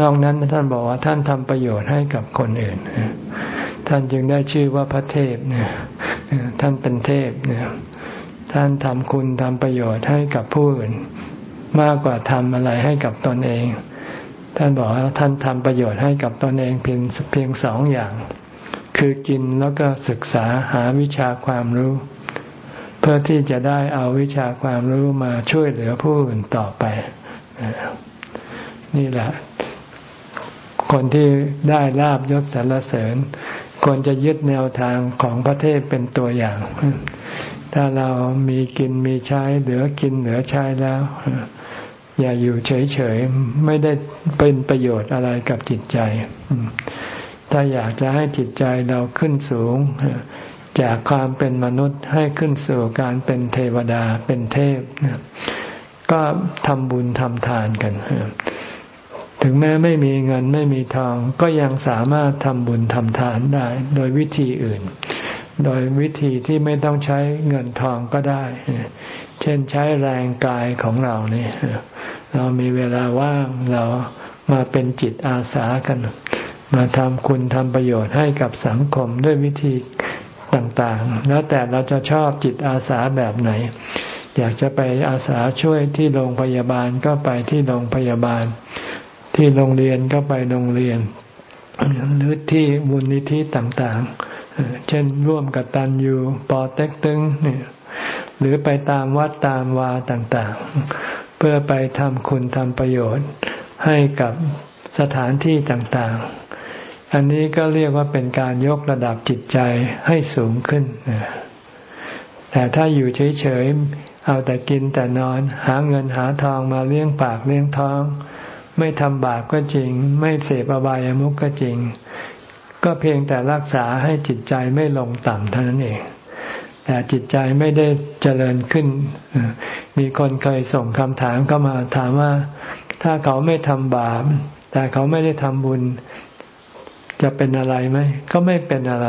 นอกนั้นท่านบอกว่าท่านทำประโยชน์ให้กับคนอื่น ท่านจึงได้ชื่อว่าพระเทพเนี่ยท่านเป็นเทพเนี่ยท่านทำคุณทำประโยชน์ให้กับผู้อื่น มากกว่าทำอะไรให้กับตนเอง ท่านบอกว่าท่านทำประโยชน์ให้กับตนเองเพียงเพียงสองอย่าง คือกินแล้วก็ศึกษาหาวิชาความรู้ เพื่อที่จะได้เอาวิชาความรู้มาช่วยเหลือผู้อื่นต่อไป นี่แหละ คนที่ได้ลาบยศสรรเสริญ ควรจะยึดแนวทางของพระเทพเป็นตัวอย่าง ถ้าเรามีกินมีใช้เหลือกินเหลือใช้แล้ว อย่าอยู่เฉยๆ ไม่ได้เป็นประโยชน์อะไรกับจิตใจ ถ้าอยากจะให้จิตใจเราขึ้นสูง จากความเป็นมนุษย์ให้ขึ้นสู่การเป็นเทวดาเป็นเทพ ก็ทำบุญทำทานกัน ถึงแม้ไม่มีเงินไม่มีทองก็ยังสามารถทำบุญทำทานได้ โดยวิธีอื่น โดยวิธีที่ไม่ต้องใช้เงินทองก็ได้ เช่นใช้แรงกายของเราเนี่ยเรามีเวลาว่างเรามาเป็นจิตอาสากัน มาทำคุณทำประโยชน์ให้กับสังคมด้วยวิธีต่างๆ แล้วแต่เราจะชอบจิตอาสาแบบไหน อยากจะไปอาสาช่วยที่โรงพยาบาลก็ไปที่โรงพยาบาล ที่โรงเรียนก็ไปโรงเรียน หรือที่บุญนิธิต่างๆ เช่นร่วมกับตันยูปอเต็กตึงเนี่ยหรือไปตามวัดตามวาต่างๆ เพื่อไปทำคุณทำประโยชน์ให้กับสถานที่ต่างๆ อันนี้ก็เรียกว่าเป็นการยกระดับจิตใจให้สูงขึ้น แต่ถ้าอยู่เฉยๆ เอาแต่กินแต่นอน หาเงินหาทองมาเลี้ยงปากเลี้ยงท้อง ไม่ทำบาปก็จริง ไม่เสพอบายามุขก็จริง ก็เพียงแต่รักษาให้จิตใจไม่ลงต่ำเท่านั้นเอง แต่จิตใจไม่ได้เจริญขึ้น มีคนเคยส่งคำถามเข้ามาถามว่า ถ้าเขาไม่ทำบาป แต่เขาไม่ได้ทำบุญ จะเป็นอะไรไหม ก็ไม่เป็นอะไร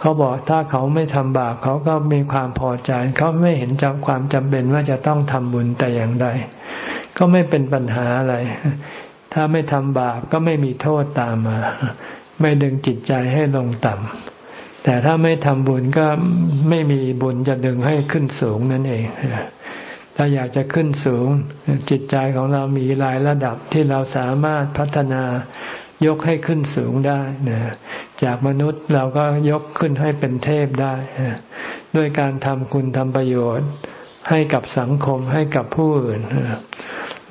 เขาบอกถ้าเขาไม่ทำบาปเขาก็มีความพอใจ เขาไม่เห็นจำความจำเป็นว่าจะต้องทำบุญแต่อย่างใด ก็ไม่เป็นปัญหาอะไร ถ้าไม่ทำบาปก็ไม่มีโทษตามมา ไม่ดึงจิตใจให้ลงต่ำแต่ถ้าไม่ทำบุญก็ไม่มีบุญจะดึงให้ขึ้นสูงนั่นเองถ้าอยากจะขึ้นสูง จิตใจของเรามีหลายระดับที่เราสามารถพัฒนายกให้ขึ้นสูงได้นะจากมนุษย์เราก็ยกขึ้นให้เป็นเทพได้ ด้วยการทำคุณทำประโยชน์ ให้กับสังคมให้กับผู้อื่น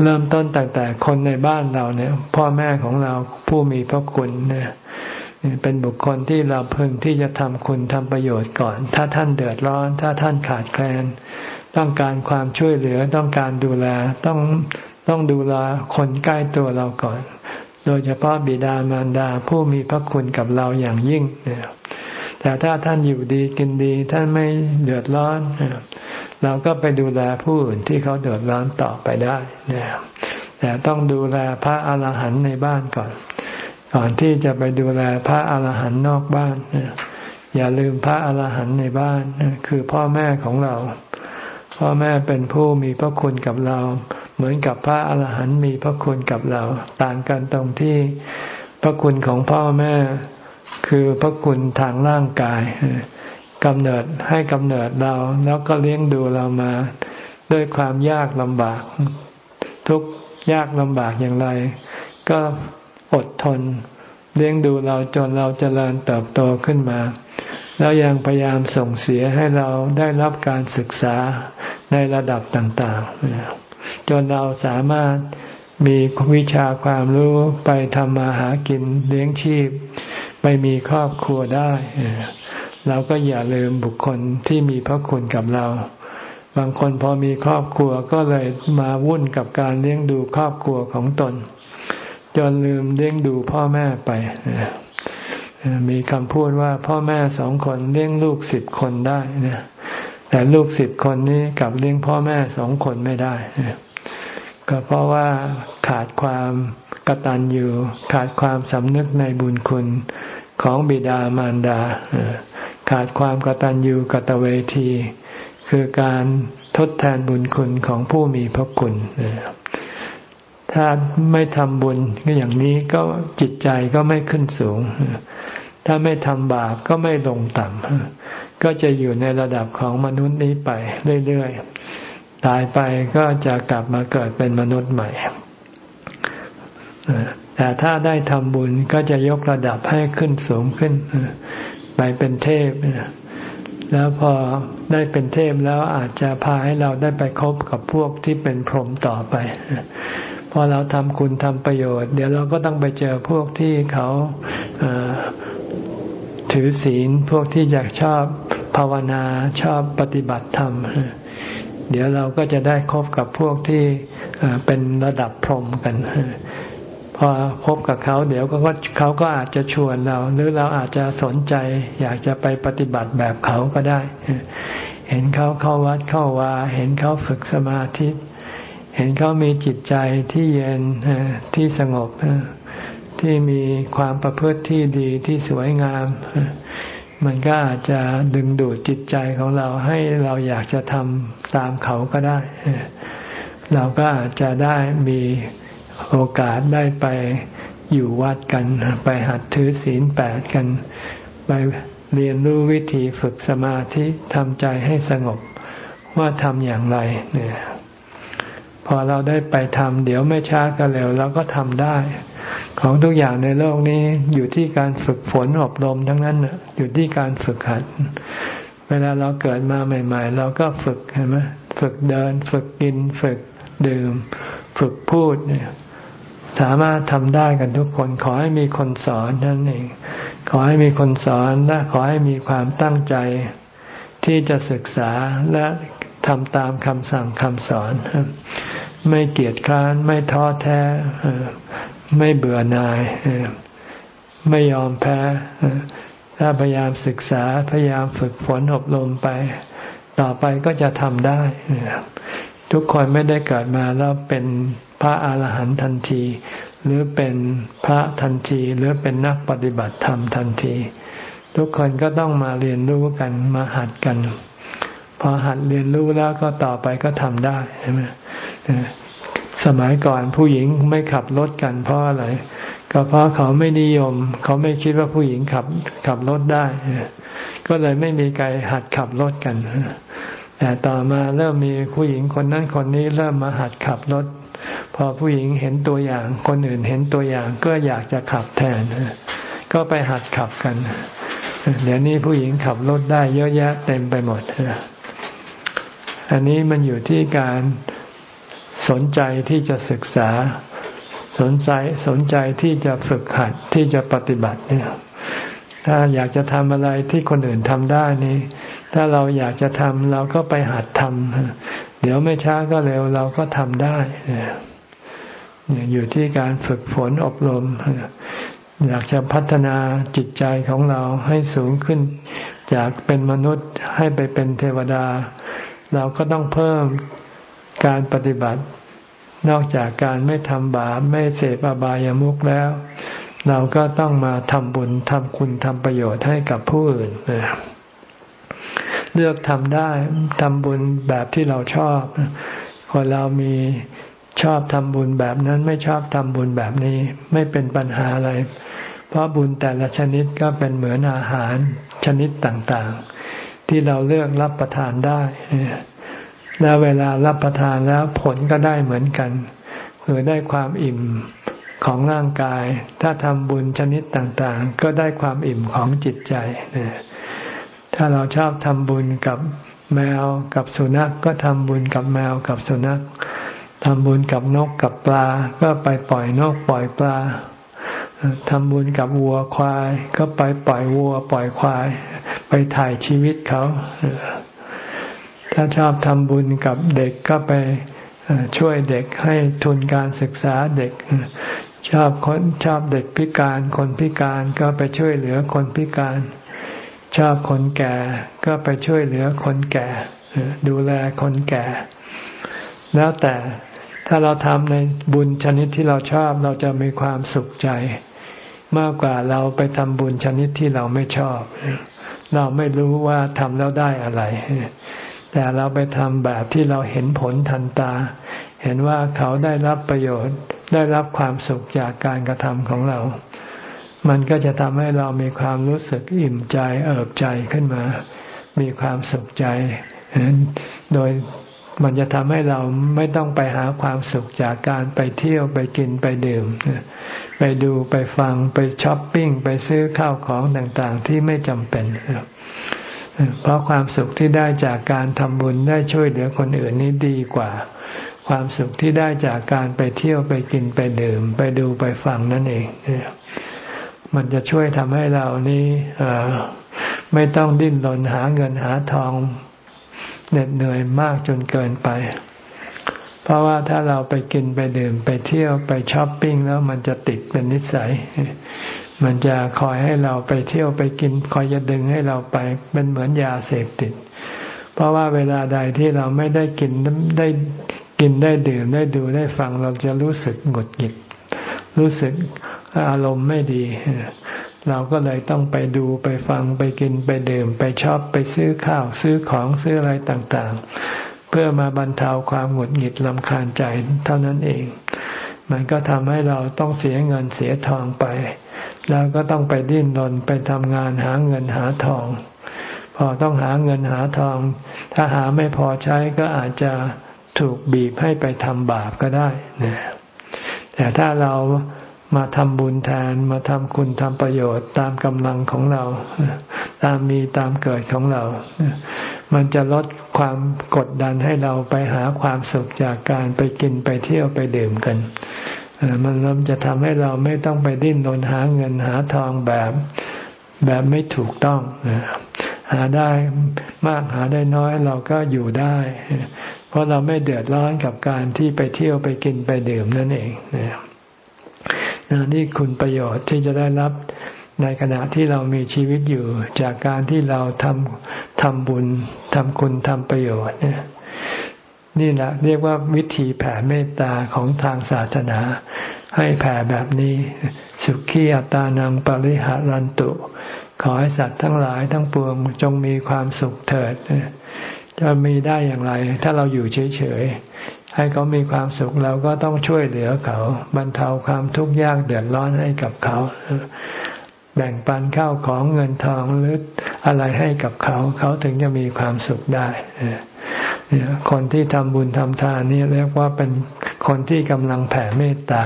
เริ่มต้นตั้งแต่คนในบ้านเราเนี่ย พ่อแม่ของเราผู้มีพระคุณเนี่ยเป็นบุคคลที่เราพึงที่จะทำคุณทำประโยชน์ก่อน ถ้าท่านเดือดร้อน ถ้าท่านขาดแคลน ต้องการความช่วยเหลือต้องการดูแลต้องต้องดูแลคนใกล้ตัวเราก่อน โดยเฉพาะบิดามารดาผู้มีพระคุณกับเราอย่างยิ่งแต่ถ้าท่านอยู่ดีกินดีท่านไม่เดือดร้อน เราก็ไปดูแลผู้อื่นที่เขาเดือดร้อนต่อไปได้แต่ต้องดูแลพระอาหารหันต์ในบ้านก่อน ก่อนที่จะไปดูแลพระอาหารหันต์นอกบ้านอย่าลืมพระอาหารหันต์ในบ้านคือพ่อแม่ของเรา พ่อแม่เป็นผู้มีพระคุณกับเรา เหมือนกับพระอาหารหันต์มีพระคุณกับเรา ต่างกันตรงที่พระคุณของพ่อแม่ คือพระคุณทางร่างกาย กำเนิดให้กำเนิดเรา แล้วก็เลี้ยงดูเรามา ด้วยความยากลำบาก ทุกยากลำบากอย่างไร ก็อดทน เลี้ยงดูเราจนเราจเจริญเติบโตขึ้นมา แล้วยังพยายามส่งเสียให้เราได้รับการศึกษาในระดับต่างๆ จนเราสามารถมีวิชาความรู้ไปทำมาหากินเลี้ยงชีพ ไปมีครอบครัวได้ เราก็อย่าลืมบุคคลที่มีพระคุณกับเรา บางคนพอมีครอบครัวก็เลยมาวุ่นกับการเลี้ยงดูครอบครัวของตน จนลืมเลี้ยงดูพ่อแม่ไป มีคำพูดว่าพ่อแม่สองคนเลี้ยงลูกสิบคนได้นะแต่ลูกสิบคนนี้กับเลี้ยงพ่อแม่สองคนไม่ได้ ก็เพราะว่าขาดความกตัญญูขาดความสำนึกในบุญคุณของบิดามารดา ขาดความกตัญญูกตเวที คือการทดแทนบุญคุณของผู้มีพระคุณ ถ้าไม่ทำบุญก็อย่างนี้ก็จิตใจก็ไม่ขึ้นสูง ถ้าไม่ทำบาปก็ไม่ลงต่ำก็จะอยู่ในระดับของมนุษย์นี้ไปเรื่อยๆ ตายไปก็จะกลับมาเกิดเป็นมนุษย์ใหม่แต่ถ้าได้ทำบุญก็จะยกระดับให้ขึ้นสูงขึ้น ไปเป็นเทพ แล้วพอได้เป็นเทพแล้วอาจจะพาให้เราได้ไปคบกับพวกที่เป็นพรหมต่อไปพอเราทำคุณทำประโยชน์ เดี๋ยวเราก็ต้องไปเจอพวกที่เขาถือศีลพวกที่อยากชอบภาวนาชอบปฏิบัติธรรม เดี๋ยวเราก็จะได้คบกับพวกที่เป็นระดับพรหมกัน พอคบกับเขาเดี๋ยวก็เขาก็อาจจะชวนเรา หรือเราอาจจะสนใจ อยากจะไปปฏิบัติแบบเขาก็ได้ เห็นเขาเข้าวัดเข้าวา เห็นเขาฝึกสมาธิ เห็นเขามีจิตใจที่เย็นที่สงบที่มีความประพฤติที่ดีที่สวยงาม มันก็อาจจะดึงดูดจิตใจของเราให้เราอยากจะทำตามเขาก็ได้ เราก็อาจจะได้มี โอกาสได้ไปอยู่วัดกัน ไปหัดถือศีลแปดกัน ไปเรียนรู้วิธีฝึกสมาธิทำใจให้สงบว่าทำอย่างไรเนี่ยพอเราได้ไปทำเดี๋ยวไม่ช้าก็เร็วเราก็ทำได้ ของทุกอย่างในโลกนี้อยู่ที่การฝึกฝนอบรมทั้งนั้นอยู่ที่การฝึกหัด เวลาเราเกิดมาใหม่ ๆ เราก็ฝึกเห็นไหมฝึกเดิน ฝึกกิน ฝึกดื่ม ฝึกพูดเนี่ย สามารถทำได้กันทุกคน ขอให้มีคนสอนนั่นเอง ขอให้มีคนสอนและขอให้มีความตั้งใจ ที่จะศึกษาและทำตามคำสั่งคำสอน ไม่เกียจคร้านไม่ท้อแท้ ไม่เบื่อหน่าย ไม่ยอมแพ้ ถ้าพยายามศึกษาพยายามฝึกฝนอบรมไป ต่อไปก็จะทำได้ ทุกคนไม่ได้เกิดมาแล้วเป็นพระอาหารหันต์ทันที หรือเป็นพระทันที หรือเป็นนักปฏิบัติธรรมทันที ทุกคนก็ต้องมาเรียนรู้กันมาหัดกัน พอหัดเรียนรู้แล้วก็ต่อไปก็ทำได้ใช่ไหมสมัยก่อนผู้หญิงไม่ขับรถกันเพราะอะไร ก็เพราะเขาไม่นิยม เขาไม่คิดว่าผู้หญิงขับขับรถได้ ก็เลยไม่มีใครหัดขับรถกัน แต่ต่อมาเริ่มมีผู้หญิงคนนั้นคนนี้เริ่มมาหัดขับรถ พอผู้หญิงเห็นตัวอย่าง คนอื่นเห็นตัวอย่างก็อยากจะขับแทน ก็ไปหัดขับกัน เดี๋ยวนี้ผู้หญิงขับรถได้เยอะแยะเต็มไปหมด อันนี้มันอยู่ที่การสนใจที่จะศึกษา สนใจสนใจที่จะฝึกหัดที่จะปฏิบัติเนี่ยถ้าอยากจะทำอะไรที่คนอื่นทำได้นี่ ถ้าเราอยากจะทำเราก็ไปหัดทำเดี๋ยวไม่ช้าก็เร็วเราก็ทำได้อยู่ที่การฝึกฝนอบรม อยากจะพัฒนาจิตใจของเราให้สูงขึ้น จากเป็นมนุษย์ให้ไปเป็นเทวดา เราก็ต้องเพิ่มการปฏิบัติ นอกจากการไม่ทำบาปไม่เสพอบายามุขแล้ว เราก็ต้องมาทำบุญทำคุณทำประโยชน์ให้กับผู้อื่น เลือกทำได้ทำบุญแบบที่เราชอบคนเรามีชอบทำบุญแบบนั้นไม่ชอบทำบุญแบบนี้ ไม่เป็นปัญหาอะไร เพราะบุญแต่ละชนิดก็เป็นเหมือนอาหารชนิดต่างๆ ที่เราเลือกรับประทานได้แล้วเวลารับประทานแล้วผลก็ได้เหมือนกันคือได้ความอิ่มของร่างกาย ถ้าทำบุญชนิดต่างๆ ก็ได้ความอิ่มของจิตใจ ถ้าเราชอบทำบุญกับแมวกับสุนัขกก็ทำบุญกับแมวกับสุนัขทำบุญกับนกกับปลา ก็ไปปล่อยนกปล่อยปลาทำบุญกับวัวควาย ก็ไปปล่อยวัว ปล่อยควาย ไปถ่ายชีวิตเขา ถ้าชอบทำบุญกับเด็กก็ไปช่วยเด็กให้ทุนการศึกษาเด็ก ชอบคนชอบเด็กพิการ คนพิการก็ไปช่วยเหลือคนพิการ ชอบคนแก่ก็ไปช่วยเหลือคนแก่ ดูแลคนแก่ แล้วแต่ถ้าเราทำในบุญชนิดที่เราชอบเราจะมีความสุขใจ มากกว่าเราไปทำบุญชนิดที่เราไม่ชอบ เราไม่รู้ว่าทำแล้วได้อะไร แต่เราไปทำแบบที่เราเห็นผลทันตา เห็นว่าเขาได้รับประโยชน์ได้รับความสุขจากการกระทำของเรา มันก็จะทำให้เรามีความรู้สึกอิ่มใจเอิบใจขึ้นมา มีความสุขใจ โดยมันจะทำให้เราไม่ต้องไปหาความสุขจากการไปเที่ยวไปกินไปดื่ม ไปดูไปฟังไปช้อปปิ้ง ไปซื้อข้าวของต่างๆ ที่ไม่จำเป็น เพราะความสุขที่ได้จากการทำบุญได้ช่วยเหลือคนอื่นนี้ดีกว่า ความสุขที่ได้จากการไปเที่ยวไปกินไปดื่ม ไปดูไปฟังนั่นเอง มันจะช่วยทำให้เรานี้ไม่ต้องดิ้นรนหาเงินหาทองเหน็ดเหนื่อยมากจนเกินไป เพราะว่าถ้าเราไปกินไปดื่มไปเที่ยวไปช้อปปิ้งแล้วมันจะติดเป็นนิสัย มันจะคอยให้เราไปเที่ยวไปกินคอยจะดึงให้เราไปเป็นเหมือนยาเสพติด เพราะว่าเวลาใดที่เราไม่ได้กินได้กินได้ดื่มได้ดูได้ฟังเราจะรู้สึกหงุดหงิดรู้สึก อารมณ์ไม่ดี เราก็เลยต้องไปดูไปฟังไปกินไปดื่ม ไปชอบไปซื้อข้าว ซื้อของซื้ออะไรต่างๆ เพื่อมาบรรเทาความหงุดหงิดลำคาญใจเท่านั้นเอง มันก็ทำให้เราต้องเสียเงินเสียทองไป แล้วก็ต้องไปดิ้นรนไปทำงานหาเงินหาทอง พอต้องหาเงินหาทอง ถ้าหาไม่พอใช้ก็อาจจะถูกบีบให้ไปทำบาปก็ได้นะแต่ถ้าเรา มาทำบุญแทนมาทำคุณทำประโยชน์ตามกำลังของเรา ตามมีตามเกิดของเรา มันจะลดความกดดันให้เราไปหาความสุขจากการไปกินไปเที่ยวไปดื่มกันมันเริ่มจะทำให้เราไม่ต้องไปดิ้นรนหาเงินหาทองแบบแบบไม่ถูกต้อง หาได้มากหาได้น้อยเราก็อยู่ได้ เพราะเราไม่เดือดร้อนกับการที่ไปเที่ยวไปกินไปดื่มนั่นเองนี่คุ นี่คุณประโยชน์ที่จะได้รับในขณะที่เรามีชีวิตอยู่ จากการที่เราทำทำบุญทำคุณทำประโยชน์เนี่ยนี่แหละเรียกว่าวิธีแผ่เมตตาของทางศาสนา ให้แผ่แบบนี้ สุขีอัตานังปริหารันตุ ขอให้สัตว์ทั้งหลายทั้งปวงจงมีความสุขเถิดจะมีได้อย่างไร ถ้าเราอยู่เฉยๆ ให้เขามีความสุขเราก็ต้องช่วยเหลือเขาบรรเทาความทุกข์ยากเดือดร้อนให้กับเขา แบ่งปันข้าวของเงินทองหรืออะไรให้กับเขา เขาถึงจะมีความสุขได้คนที่ทำบุญทำทานนี่เรียกว่าเป็นคนที่กำลังแผ่เมตตา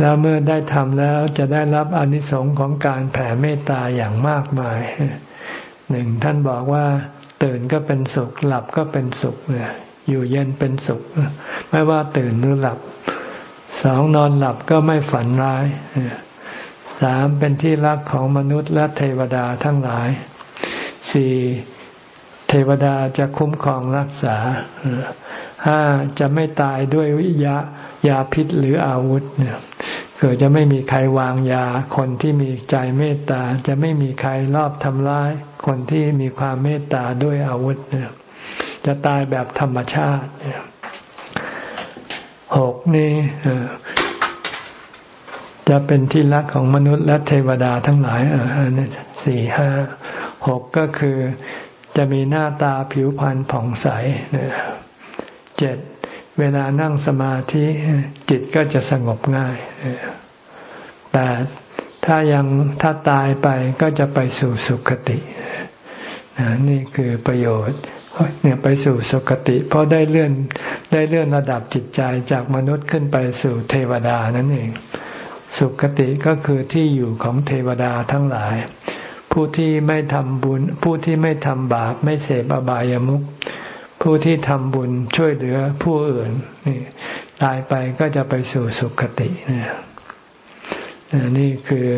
แล้วเมื่อได้ทำแล้วจะได้รับอนิสงค์ของการแผ่เมตตาอย่างมากมายหนึ่งท่านบอกว่า ตื่นก็เป็นสุขหลับก็เป็นสุขเนี่ย อยู่เย็นเป็นสุข ไม่ว่าตื่นหรือหลับสองนอนหลับก็ไม่ฝันร้ายสามเป็นที่รักของมนุษย์และเทวดาทั้งหลายสี่เทวดาจะคุ้มครองรักษาห้าจะไม่ตายด้วยวิยายาพิษหรืออาวุธเนี่ยคือจะไม่มีใครวางยา คนที่มีใจเมตตา จะไม่มีใครรอบทำร้าย คนที่มีความเมตตาด้วยอาวุธเนี่ย จะตายแบบธรรมชาติหกนี่จะเป็นที่รักของมนุษย์และเทวดาทั้งหลายอันนี้สี่ห้าหกก็คือจะมีหน้าตาผิวพรรณผ่องใสเจ็ดเวลานั่งสมาธิจิตก็จะสงบง่ายแปดถ้ายังถ้าตายไปก็จะไปสู่สุคตินี่คือประโยชน์ เนี่ยไปสู่สุคติ เพราะได้เลื่อนได้เลื่อนระดับจิตใจจากมนุษย์ขึ้นไปสู่เทวดานั่นเอง สุคติก็คือที่อยู่ของเทวดาทั้งหลาย ผู้ที่ไม่ทำบุญ ผู้ที่ไม่ทำบาปไม่เสพอบายามุขผู้ที่ทำบุญช่วยเหลือผู้อื่นนี่ตายไปก็จะไปสู่สุคตินี่นี่คือ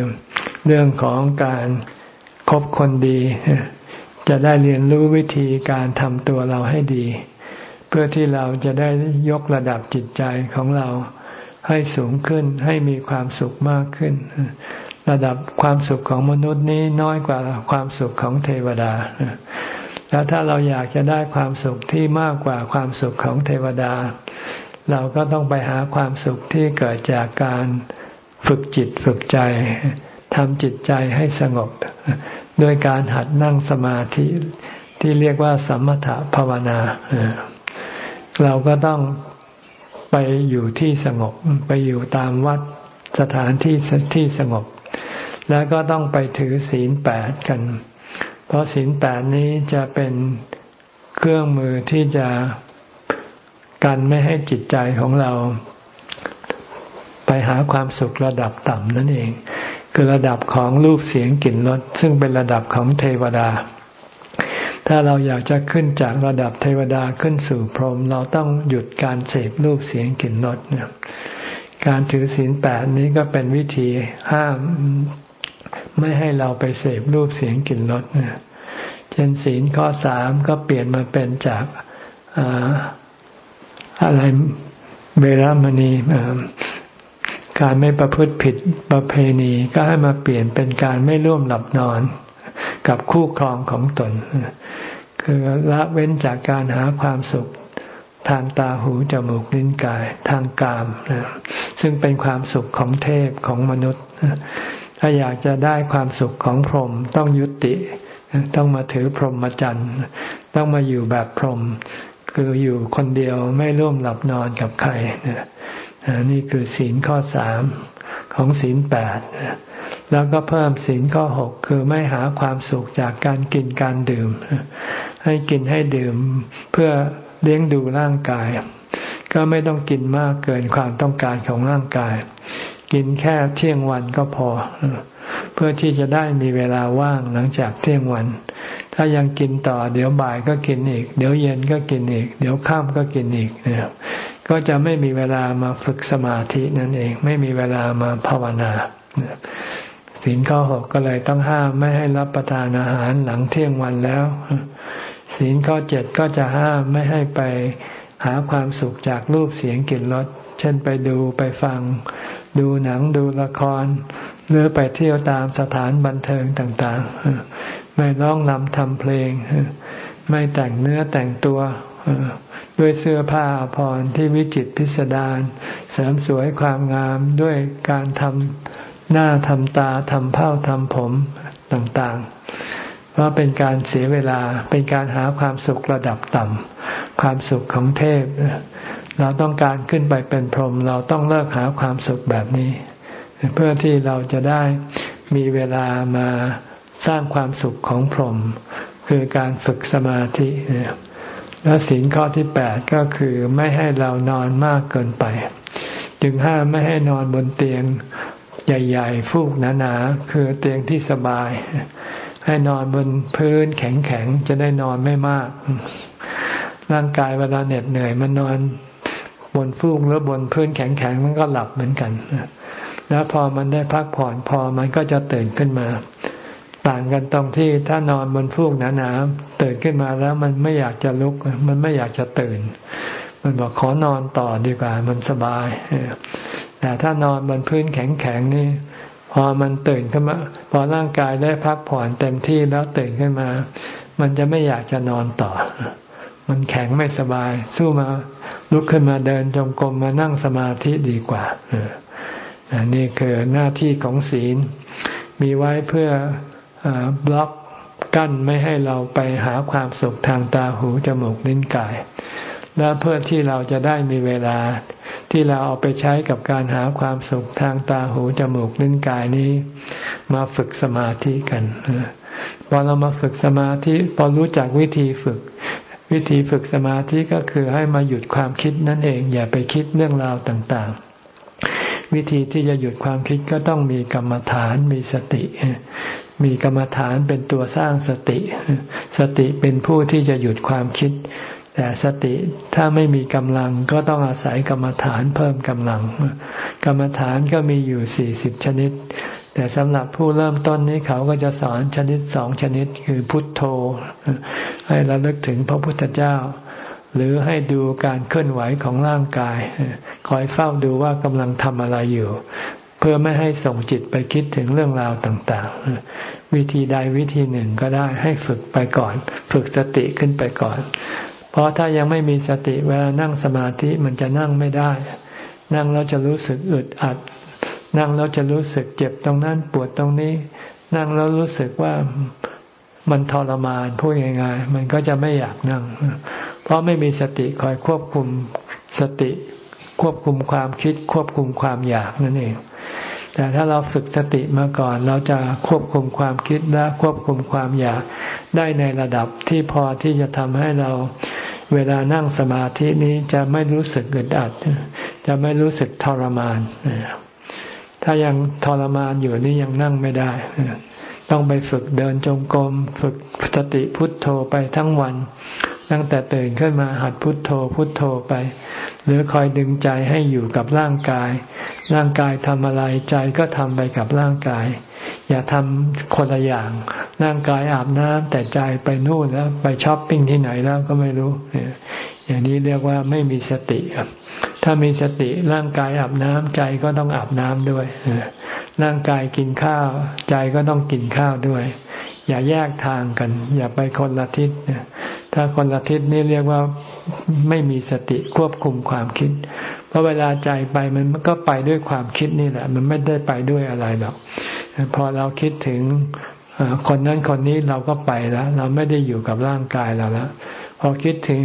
เรื่องของการคบคนดี จะได้เรียนรู้วิธีการทำตัวเราให้ดี เพื่อที่เราจะได้ยกระดับจิตใจของเราให้สูงขึ้นให้มีความสุขมากขึ้น ระดับความสุขของมนุษย์นี้น้อยกว่าความสุขของเทวดา แล้วถ้าเราอยากจะได้ความสุขที่มากกว่าความสุขของเทวดา เราก็ต้องไปหาความสุขที่เกิดจากการฝึกจิตฝึกใจทำจิตใจให้สงบ ด้วยการหัดนั่งสมาธิที่เรียกว่าสมถภาวนาเราก็ต้องไปอยู่ที่สงบไปอยู่ตามวัดสถานที่ที่สงบ แล้วก็ต้องไปถือศีลแปดกัน เพราะศีลแปดนี้จะเป็นเครื่องมือที่จะกันไม่ให้จิตใจของเรา ไปหาความสุขระดับต่ำนั่นเอง คือระดับของรูปเสียงกลิ่นรสซึ่งเป็นระดับของเทวดา ถ้าเราอยากจะขึ้นจากระดับเทวดาขึ้นสู่พรหมเราต้องหยุดการเสพรูปเสียงกลิ่นรสเนี่ยการถือศีลแปดนี้ก็เป็นวิธีห้ามไม่ให้เราไปเสพรูปเสียงกลิ่นรสเนี่ยเช่นศีลข้อสามก็เปลี่ยนมาเป็นจากอะไรเบรมณี การไม่ประพฤติผิดประเพณีก็ให้มาเปลี่ยนเป็นการไม่ร่วมหลับนอน กับคู่ครองของตน คือละเว้นจากการหาความสุขทางตาหูจมูกลิ้นกายทางกามซึ่งเป็นความสุขของเทพของมนุษย์ ถ้าอยากจะได้ความสุขของพรหมต้องยุติ ต้องมาถือพรหมจรรย์ต้องมาอยู่แบบพรหมคืออยู่คนเดียวไม่ร่วมหลับนอนกับใคร นี่คือศีลข้อสามของศีลแปดแล้วก็เพิ่มศีลข้อหกคือไม่หาความสุขจากการกินการดื่ม ให้กินให้ดื่มเพื่อเลี้ยงดูร่างกาย ก็ไม่ต้องกินมากเกินความต้องการของร่างกาย กินแค่เที่ยงวันก็พอ เพื่อที่จะได้มีเวลาว่างหลังจากเที่ยงวัน ถ้ายังกินต่อเดี๋ยวบ่ายก็กินอีก เดี๋ยวเย็นก็กินอีก เดี๋ยวค่ำก็กินอีกนะครับ ก็จะไม่มีเวลามาฝึกสมาธินั่นเอง ไม่มีเวลามาภาวนาศีลข้อหกก็เลยต้องห้ามไม่ให้รับประทานอาหารหลังเที่ยงวันแล้วศีลข้อเจ็ดก็จะห้ามไม่ให้ไปหาความสุขจากรูปเสียงกลิ่นรสเช่นไปดูไปฟัง ดูหนังดูละคร หรือไปเที่ยวตามสถานบันเทิงต่างๆ ไม่ร้องรำทำเพลง ไม่แต่งเนื้อแต่งตัว ด้วยเสื้อผ้าผ่อนที่วิจิตพิสดารเสริมสวยความงามด้วยการทำหน้าทำตาทำเผ้าทำผมต่างๆ เพราะเป็นการเสียเวลาเป็นการหาความสุขระดับต่ำความสุขของเทพ เราต้องการขึ้นไปเป็นพรหมเราต้องเลิกหาความสุขแบบนี้ เพื่อที่เราจะได้มีเวลามาสร้างความสุขของพรหมคือการฝึกสมาธิ และสินข้อที่แปดก็คือไม่ให้เรานอนมากเกินไป จึงห้ามไม่ให้นอนบนเตียงใหญ่ ๆ ฟูกหนาๆคือเตียงที่สบาย ให้นอนบนพื้นแข็งๆจะได้นอนไม่มาก ร่างกายเวลาเหน็ดเหนื่อย มันนอนบนฟูกหรือบนพื้นแข็งๆมันก็หลับเหมือนกันแล้วพอมันได้พักผ่อนพอมันก็จะตื่นขึ้นมา ต่างกันตรงที่ถ้านอนบนฟูกหนาๆตื่นขึ้นมาแล้วมันไม่อยากจะลุก มันไม่อยากจะตื่น มันบอกขอนอนต่อดีกว่า มันสบาย แต่ถ้านอนบนพื้นแข็งๆนี่ พอมันตื่นขึ้นมา พอร่างกายได้พักผ่อนเต็มที่แล้วตื่นขึ้นมา มันจะไม่อยากจะนอนต่อ มันแข็งไม่สบาย สู้มาลุกขึ้นมาเดินจงกรมมานั่งสมาธิดีกว่าอันนี้คือหน้าที่ของศีล มีไว้เพื่อ บล็อกกั้นไม่ให้เราไปหาความสุขทางตาหูจมูกลิ้นกาย และเพื่อที่เราจะได้มีเวลาที่เราเอาไปใช้กับการหาความสุขทางตาหูจมูกลิ้นกายนี้ มาฝึกสมาธิกันพอเรามาฝึกสมาธิพอรู้จักวิธีฝึก วิธีฝึกสมาธิก็คือให้มาหยุดความคิดนั่นเอง อย่าไปคิดเรื่องราวต่างๆ วิธีที่จะหยุดความคิดก็ต้องมีกรรมฐานมีสติ มีกรรมฐานเป็นตัวสร้างสติ สติเป็นผู้ที่จะหยุดความคิด แต่สติถ้าไม่มีกำลังก็ต้องอาศัยกรรมฐานเพิ่มกำลัง กรรมฐานก็มีอยู่สี่สิบชนิด แต่สำหรับผู้เริ่มต้นนี้เขาก็จะสอนชนิดสองชนิดคือพุทโธ ให้ระลึกถึงพระพุทธเจ้า หรือให้ดูการเคลื่อนไหวของร่างกาย คอยเฝ้าดูว่ากำลังทำอะไรอยู่ เพื่อไม่ให้ส่งจิตไปคิดถึงเรื่องราวต่างๆ วิธีใดวิธีหนึ่งก็ได้ให้ฝึกไปก่อน ฝึกสติขึ้นไปก่อน เพราะถ้ายังไม่มีสติเวลานั่งสมาธิมันจะนั่งไม่ได้ นั่งแล้วจะรู้สึกอึดอัด นั่งแล้วจะรู้สึกเจ็บตรงนั้นปวดตรงนี้ นั่งแล้วรู้สึกว่ามันทรมานพูดง่ายๆมันก็จะไม่อยากนั่ง เพราะไม่มีสติคอยควบคุมสติ ควบคุมความคิด ควบคุมความอยากนั่นเอง แต่ถ้าเราฝึกสติมาก่อน เราจะควบคุมความคิดและควบคุมความอยากได้ในระดับที่พอที่จะทำให้เราเวลานั่งสมาธินี้จะไม่รู้สึกอึดอัด จะไม่รู้สึกทรมาน ถ้ายังทรมานอยู่นี่ยังนั่งไม่ได้ ต้องไปฝึกเดินจงกรม ฝึกสติพุทโธไปทั้งวัน ตั้งแต่ตื่นขึ้นมาหัดพุทโธพุทโธไป หรือคอยดึงใจให้อยู่กับร่างกาย ร่างกายทำอะไรใจก็ทำไปกับร่างกาย อย่าทำคนละอย่าง ร่างกายอาบน้ำแต่ใจไปนู่นแล้วไปช้อปปิ้งที่ไหนแล้วก็ไม่รู้ อย่างนี้เรียกว่าไม่มีสติครับถ้ามีสติร่างกายอาบน้ำใจก็ต้องอาบน้ำด้วยร่างกายกินข้าว ใจก็ต้องกินข้าวด้วย อย่าแยกทางกัน อย่าไปคนละทิศ ถ้าคนละทิศนี่เรียกว่าไม่มีสติควบคุมความคิด เพราะเวลาใจไปมันก็ไปด้วยความคิดนี่แหละ มันไม่ได้ไปด้วยอะไรหรอกพอเราคิดถึงคนนั้นคนนี้เราก็ไปแล้ว เราไม่ได้อยู่กับร่างกายเราแล้วพอคิดถึง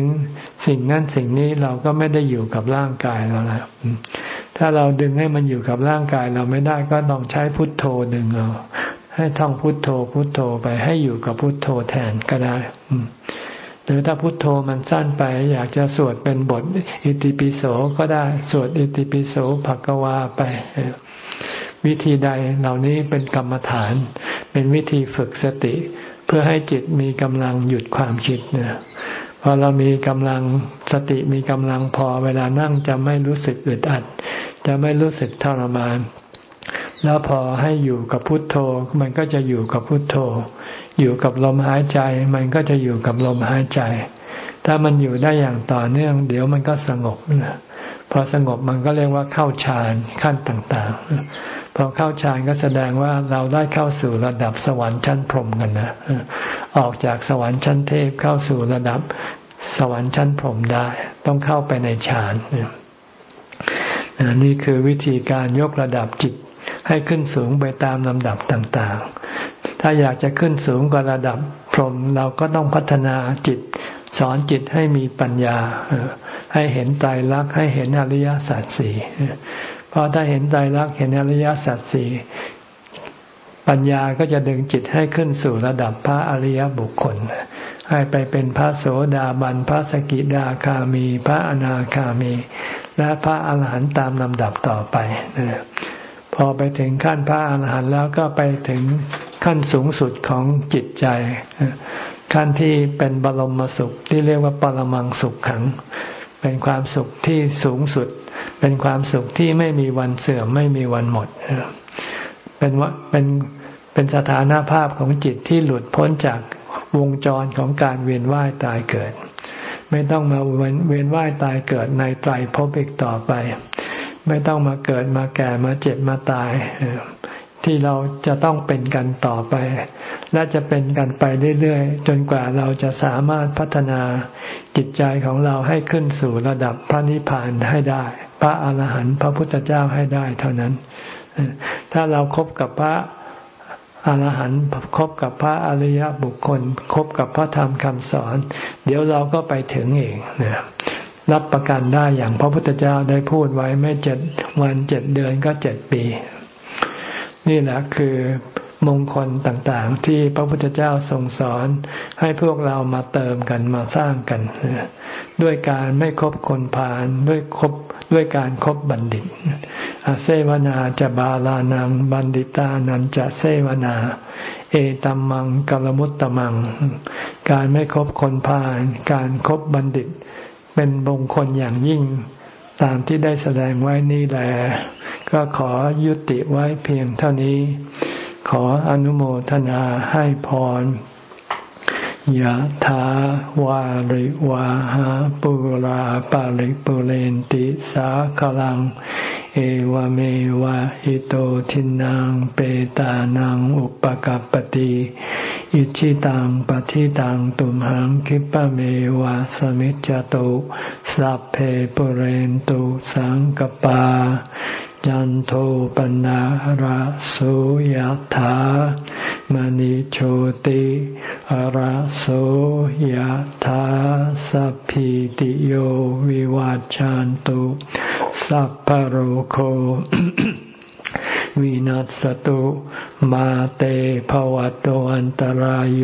สิ่งนั้นสิ่งนี้เราก็ไม่ได้อยู่กับร่างกายเราแล้วถ้าเราดึงให้มันอยู่กับร่างกายเราไม่ได้ก็ต้องใช้พุทโธดึงเอาให้ท่องพุทโธพุทโธไปให้อยู่กับพุทโธแทนก็ได้ หรือถ้าพุทโธมันสั้นไป อยากจะสวดเป็นบท อิติปิโสก็ได้สวดอิติปิโสภักวาไป วิธีใดเหล่านี้เป็นกรรมฐาน เป็นวิธีฝึกสติ เพื่อให้จิตมีกำลังหยุดความคิดเนี่ยพอเรามีกำลังสติมีกำลังพอเวลานั่งจะไม่รู้สึกอึดอัด จะไม่รู้สึกทรมาน แล้วพอให้อยู่กับพุทโธ มันก็จะอยู่กับพุทโธ อยู่กับลมหายใจ มันก็จะอยู่กับลมหายใจ ถ้ามันอยู่ได้อย่างต่อเนื่อง เดี๋ยวมันก็สงบนะพอสงบมันก็เรียกว่าเข้าฌานขั้นต่างๆ พอเข้าฌานก็แสดงว่าเราได้เข้าสู่ระดับสวรรค์ชั้นพรหมกันนะออกจากสวรรค์ชั้นเทพเข้าสู่ระดับสวรรค์ชั้นพรหมได้ ต้องเข้าไปในฌานนี่คือวิธีการยกระดับจิต ให้ขึ้นสูงไปตามลำดับต่างๆ ถ้าอยากจะขึ้นสูงกว่าระดับพรหมเราก็ต้องพัฒนาจิต สอนจิตให้มีปัญญา ให้เห็นไตรลักษณ์ให้เห็นอริยสัจสี่เพราะถ้าเห็นไตรลักษณ์เห็นอริยสัจสี่ปัญญาก็จะดึงจิตให้ขึ้นสู่ระดับพระอริยบุคคล ให้ไปเป็นพระโสดาบัน พระสกิดาคามี พระอนาคามี และพระอาหารหันต์ตามลำดับต่อไป พอไปถึงขั้นพระอาหารหันต์แล้วก็ไปถึงขั้นสูงสุดของจิตใจ ขั้นที่เป็นบรมสุขที่เรียกว่าปรมังสุขขัง เป็นความสุขที่สูงสุด เป็นความสุขที่ไม่มีวันเสื่อมไม่มีวันหมด เป็นว่าเป็นเป็นสถานภาพของจิตที่หลุดพ้นจากวงจรของการเวียนว่ายตายเกิด ไม่ต้องมาเวียนว่ายตายเกิดในไตรภพอีกต่อไป ไม่ต้องมาเกิดมาแก่มาเจ็บมาตาย ที่เราจะต้องเป็นกันต่อไป และจะเป็นกันไปเรื่อยๆ จนกว่าเราจะสามารถพัฒนาจิตใจของเราให้ขึ้นสู่ระดับพระนิพพานให้ได้ พระอาหารหันต์พระพุทธเจ้าให้ได้เท่านั้น ถ้าเราครบกับพระอาหารหันต์คบกับพระอริยบุคคล คบกับพระธรรมคำสอน เดี๋ยวเราก็ไปถึงเองนะ รับประกันได้อย่างพระพุทธเจ้าได้พูดไว้ไม่เจ็ดวันเจ็ดเดือนก็เจ็ดปี นี่แหละคือมงคลต่างๆ ที่พระพุทธเจ้าทรงสอนให้พวกเรามาเติมกันมาสร้างกัน ด้วยการไม่คบคนพาลด้วยคบด้วยการครบบัณฑิต อาเซวนาจะบาลานังบัณฑิตานันจะเซวนา เอตัมมังกัลมุตตมัง การไม่คบคนพาลการครบบัณฑิต เป็นมงคลอย่างยิ่ง ตามที่ได้แสดงไว้นี่แหละก็ขอยุติไว้เพียงเท่านี้ ขออนุโมทนาให้พรยะถาวาริวาหาปุราปาริปุเรนติสาขลัง เอวเมวะอิโตทินังเปตานังอุปกัปติอิชิตังปฏิตังตุมหังคิปะเมวะสมิจจตุสัพเพปเรนตุสังกปายันโทปนะระโสยถามณิโชติอระโสยธาสัพพิติโยวิวัจจันตุสัพพโรโควินัสตุมาเตภวัตวันตารโย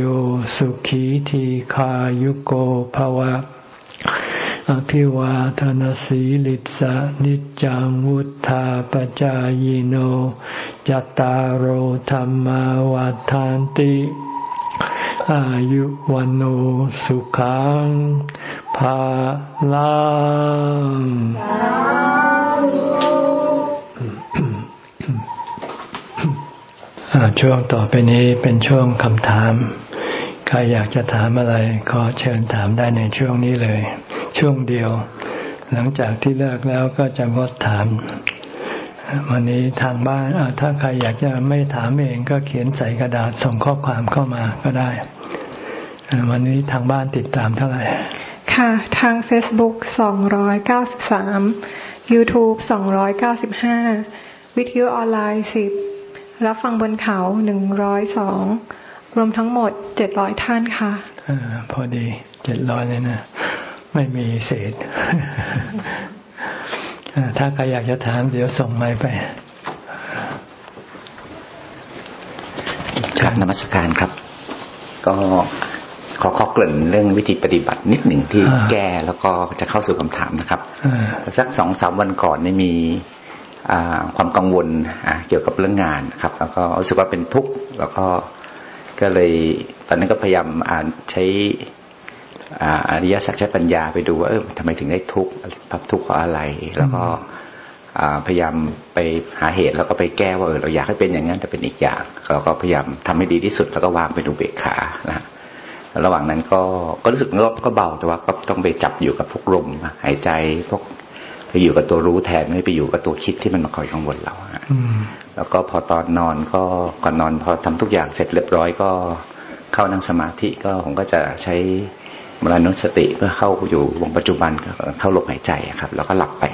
สุขีทีขายุโกภวะ อภิวาทนสีลิสะนิจังวุธาปจายโนจตารโหธรรมวาทานติ อายุวันโอสุขังภาลังช่วงต่อไปนี้เป็นช่วงคำถาม ใครอยากจะถามอะไร ขอเชิญถามได้ในช่วงนี้เลย ช่วงเดียว หลังจากที่เลิกแล้วก็จะงดถาม วันนี้ทางบ้านถ้าใครอยากจะไม่ถามเองก็เขียนใส่กระดาษส่งข้อความเข้ามาก็ได้ วันนี้ทางบ้านติดตามเท่าไหร่ ค่ะทาง Facebook 293 YouTube 295 วิทยุออนไลน์ 10 รับฟังบนเขา 102รวมทั้งหมด700ท่านค่ะอพอดี700เลยนะ ไม่มีเศษถ้าใครอยากจะถามเดี๋ยวส่งไม้ไปครับนมัสการครับ ก็ขอข้อเกริ่นเรื่องวิธีปฏิบัตินิดหนึ่งที่แก้แล้วก็จะเข้าสู่คำถามนะครับแต่สักสองสามวันก่อนนี่มีความกังวลเกี่ยวกับเรื่องงานครับ แล้วก็รู้สึกว่าเป็นทุกข์แล้วก็ก็เลยตอนนั้นก็พยายามอ่านใช้ อริยสัจใช้ปัญญาไปดูว่าเออทำไมถึงได้ทุกข์ทุกข์เพราะอะไร แล้วก็พยายามไปหาเหตุแล้วก็ไปแก้ว่าเออเราอยากให้เป็นอย่างนั้นแต่เป็นอีกอย่างเราก็พยายามทำให้ดีที่สุดแล้วก็วางไปดูเบกขานะระหว่างนั้นก็ก็รู้สึกก็เบาแต่ว่าก็ต้องไปจับอยู่กับพวกลมหายใจพวกไปอยู่กับตัวรู้แทนไม่ไปอยู่กับตัวคิดที่มันมาคอยกังวลเราแล้วก็พอตอนนอนก็ก่อนนอนพอทำทุกอย่างเสร็จเรียบร้อยก็เข้านั่งสมาธิก็ผมก็จะใช้ มรณสติเพื่อเข้าอยู่วงปัจจุบันเข้าลมหายใจครับ แล้วก็หลับไป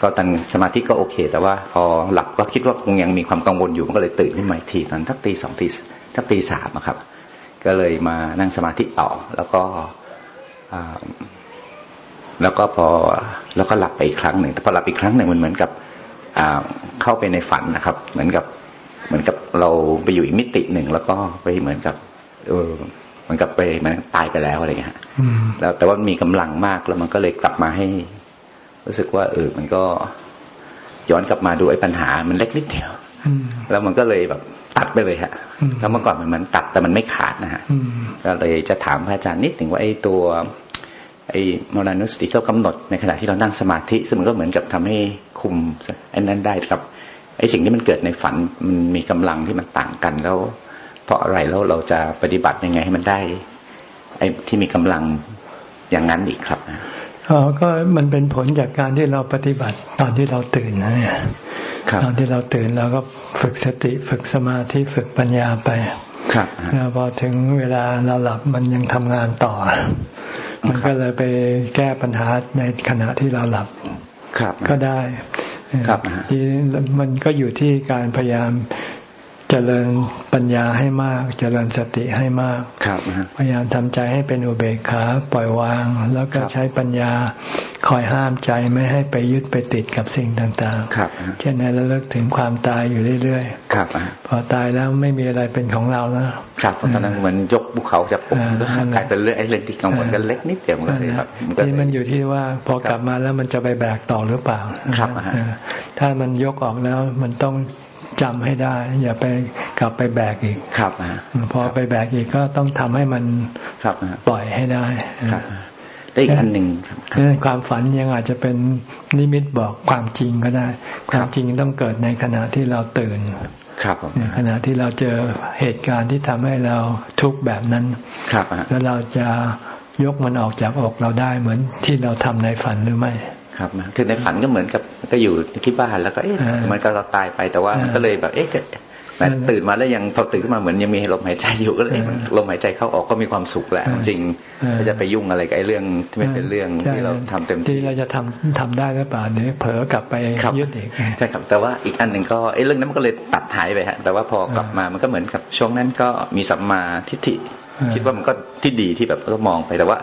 ก็ตอนสมาธิก็โอเค แต่ว่าพอหลับก็คิดว่าคงยังมีความกังวลอยู่มันก็เลยตื่นขึ้นมาทีตอนทักตีสองตีถ้าปีสามครับ ก็เลยมานั่งสมาธิต่อแล้วก็แล้วก็พอแล้วก็หลับไปอีกครั้งหนึ่งแต่พอหลับอีกครั้งหนึ่งมันเหมือนกับเข้าไปในฝันนะครับ เหมือนกับเหมือนกับเราไปอยู่อีกมิติหนึ่งแล้วก็ไปเหมือนกับเออ มือนกับไปมันตายไปแล้วอะไรอย่างเงี้ยแล้วแต่ว่ามีกำลังมากแล้วมันก็เลยกลับมาให้ รู้สึกว่า เออ มันก็ย้อนกลับมาดูไอ้ปัญหา มันเล็กนิดเดียวแล้วมันก็เลยแบบตัดไปเลยฮะแล้วเมื่อก่อนมันมันตัดแต่มันไม่ขาดนะฮะก็เลยจะถามพระอาจารย์นิดหนึ่งว่าไอ้ตัว ไอ้มรณุสติเขากำหนดในขณะที่เรานั่งสมาธิซึ่งมันก็เหมือนกับทำให้คุมไอ้นั้นได้กับ ไอ้สิ่งที่มันเกิดในฝันมันมีกำลังที่มันต่างกันแล้วเพ ราะอะไรแล้วเราจะปฏิบัติยังไงให้มันได้ ไอ้ที่มีกำลังอย่างนั้นอีกครับอ๋อก็มันเป็นผลจากการที่เราปฏิบัติตอนที่เราตื่นนะเนี่ยตอนที่เราตื่นเราก็ฝึกสติฝึกสมาธิฝึกปัญญาไปครับแล้วพอถึงเวลาเราหลับมันยังทำงานต่อ มันก็เลยไปแก้ปัญหาในขณะที่เราหลับครับก็ได้ครับที่มันก็อยู่ที่การพยายาม เจริญปัญญาให้มาก เจริญสติให้มากครับพยายามทำใจให้เป็นอุเบกขาปล่อยวาง แล้วก็ใช้ปัญญาคอยห้ามใจไม่ให้ไปยึดไปติดกับสิ่งต่างๆครับเช่นนั้นระลึกถึงความตายอยู่เรื่อยๆครับพอตายแล้วไม่มีอะไรเป็นของเราแล้วครับตอนนั้นเหมือนยกภูเขาจากผมกลายเป็นเรื่องไอ้เรื่องที่กังวลกันเล็กนิดเดียวเลยครับนี่มันอยู่ที่ว่าพอกลับมาแล้วมันจะไปแบกต่อหรือเปล่าครับถ้ามันยกออกแล้วมันต้อง จำให้ได้ อย่าไปกลับไปแบกอีกครับพอไปแบกอีกก็ต้องทำให้มันครับปล่อยให้ได้ครับอีกอันหนึ่งความฝันยังอาจจะเป็นนิมิตบอกความจริงก็ได้ ความจริงต้องเกิดในขณะที่เราตื่น ครับในขณะที่เราเจอเหตุการณ์ที่ทำให้เราทุกข์แบบนั้น ครับแล้วเราจะยกมันออกจากอกเราได้เหมือนที่เราทำในฝันหรือไม่ ครับคือในฝันก็เหมือนกับก็อยู่ที่บ้านแล้วก็เอ๊ะมันก็เราตายไปแต่ว่าก็เลยแบบ เอ๊ะแต่ตื่นมาแล้วยังพอตื่นขึ้นมาเหมือนยังมีลมหายใจอยู่ก็เลยลมหายใจเข้าออกก็มีความสุขแหละจริงก็จะไปยุ่งอะไรกับไอ้เรื่องที่ไม่เป็นเรื่องที่เราทำเต็มที่เราจะทำทำได้หรือเปล่าเนี่ยเผลอกลับไปยึดอีกใช่ครับแต่ว่าอีกอันหนึ่งก็ไอ้เรื่องนั้นมันก็เลยตัดหายไปฮะแต่ว่าพอกลับมามันก็เหมือนกับช่วงนั้นก็มีสัมมาทิฏฐิคิดว่ามันก็ที่ดีที่แบบก็มองไปแต่ว่า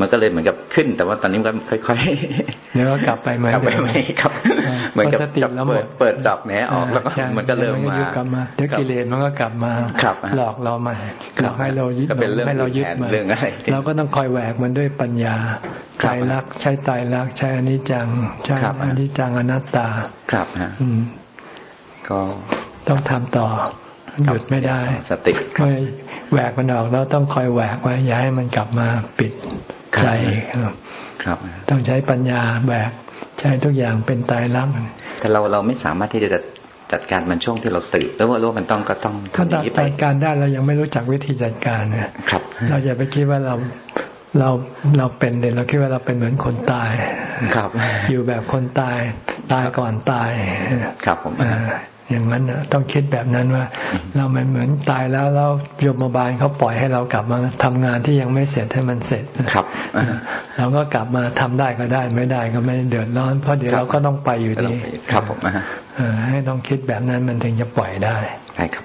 มันก็เลยเหมือนกับขึ้น แต่ว่าตอนนี้มันก็ค่อยๆเดี๋ยวก็กลับไปเหมือนกลับไปไหมครับ เหมือนกับจับเปิดเปิดจับแหนออกแล้วก็มันก็เริ่มมากลับมาเดี๋ยวกิเลสมันก็กลับมาหลอกเราใหม่หลอกให้เรายึดให้เรายึดมาเราก็ต้องคอยแหวกมันด้วยปัญญาใจรักใช้ใจรักใช้อนิจจังใช้อนิจจังอนัตตาครับฮะก็ต้องทำต่อหยุดไม่ได้สติไม่แหวกมันออกแล้วต้องคอยแหวกไว้อย่าให้มันกลับมาปิด ใจครับ ต้องใช้ปัญญาแบกใช้ทุกอย่างเป็นตายรักแต่เราเราไม่สามารถที่จะจัดการมันช่วงที่เราตื่นแล้วว่ารู้มันต้องก็ต้องถ้าจัดการได้เรายังไม่รู้จักวิธีจัดการนะครับ เราอย่าไปคิดว่าเราเราเราเป็นเด็กเราคิดว่าเราเป็นเหมือนคนตายครับ อยู่แบบคนตายตายก่อนตายครับผม อย่างนั้นนะต้องคิดแบบนั้นว่า เรามันเหมือนตายแล้วแล้วโยมบาลเขาปล่อยให้เรากลับมาทำงานที่ยังไม่เสร็จให้มันเสร็จครับเราก็กลับมาทำได้ก็ได้ไม่ได้ก็ไม่เดือดร้อน เพราะเดี๋ยวเราก็ต้องไปอยู่ดีครับผมให้ต้องคิดแบบนั้นมันถึงจะปล่อยได้ใช่ครับ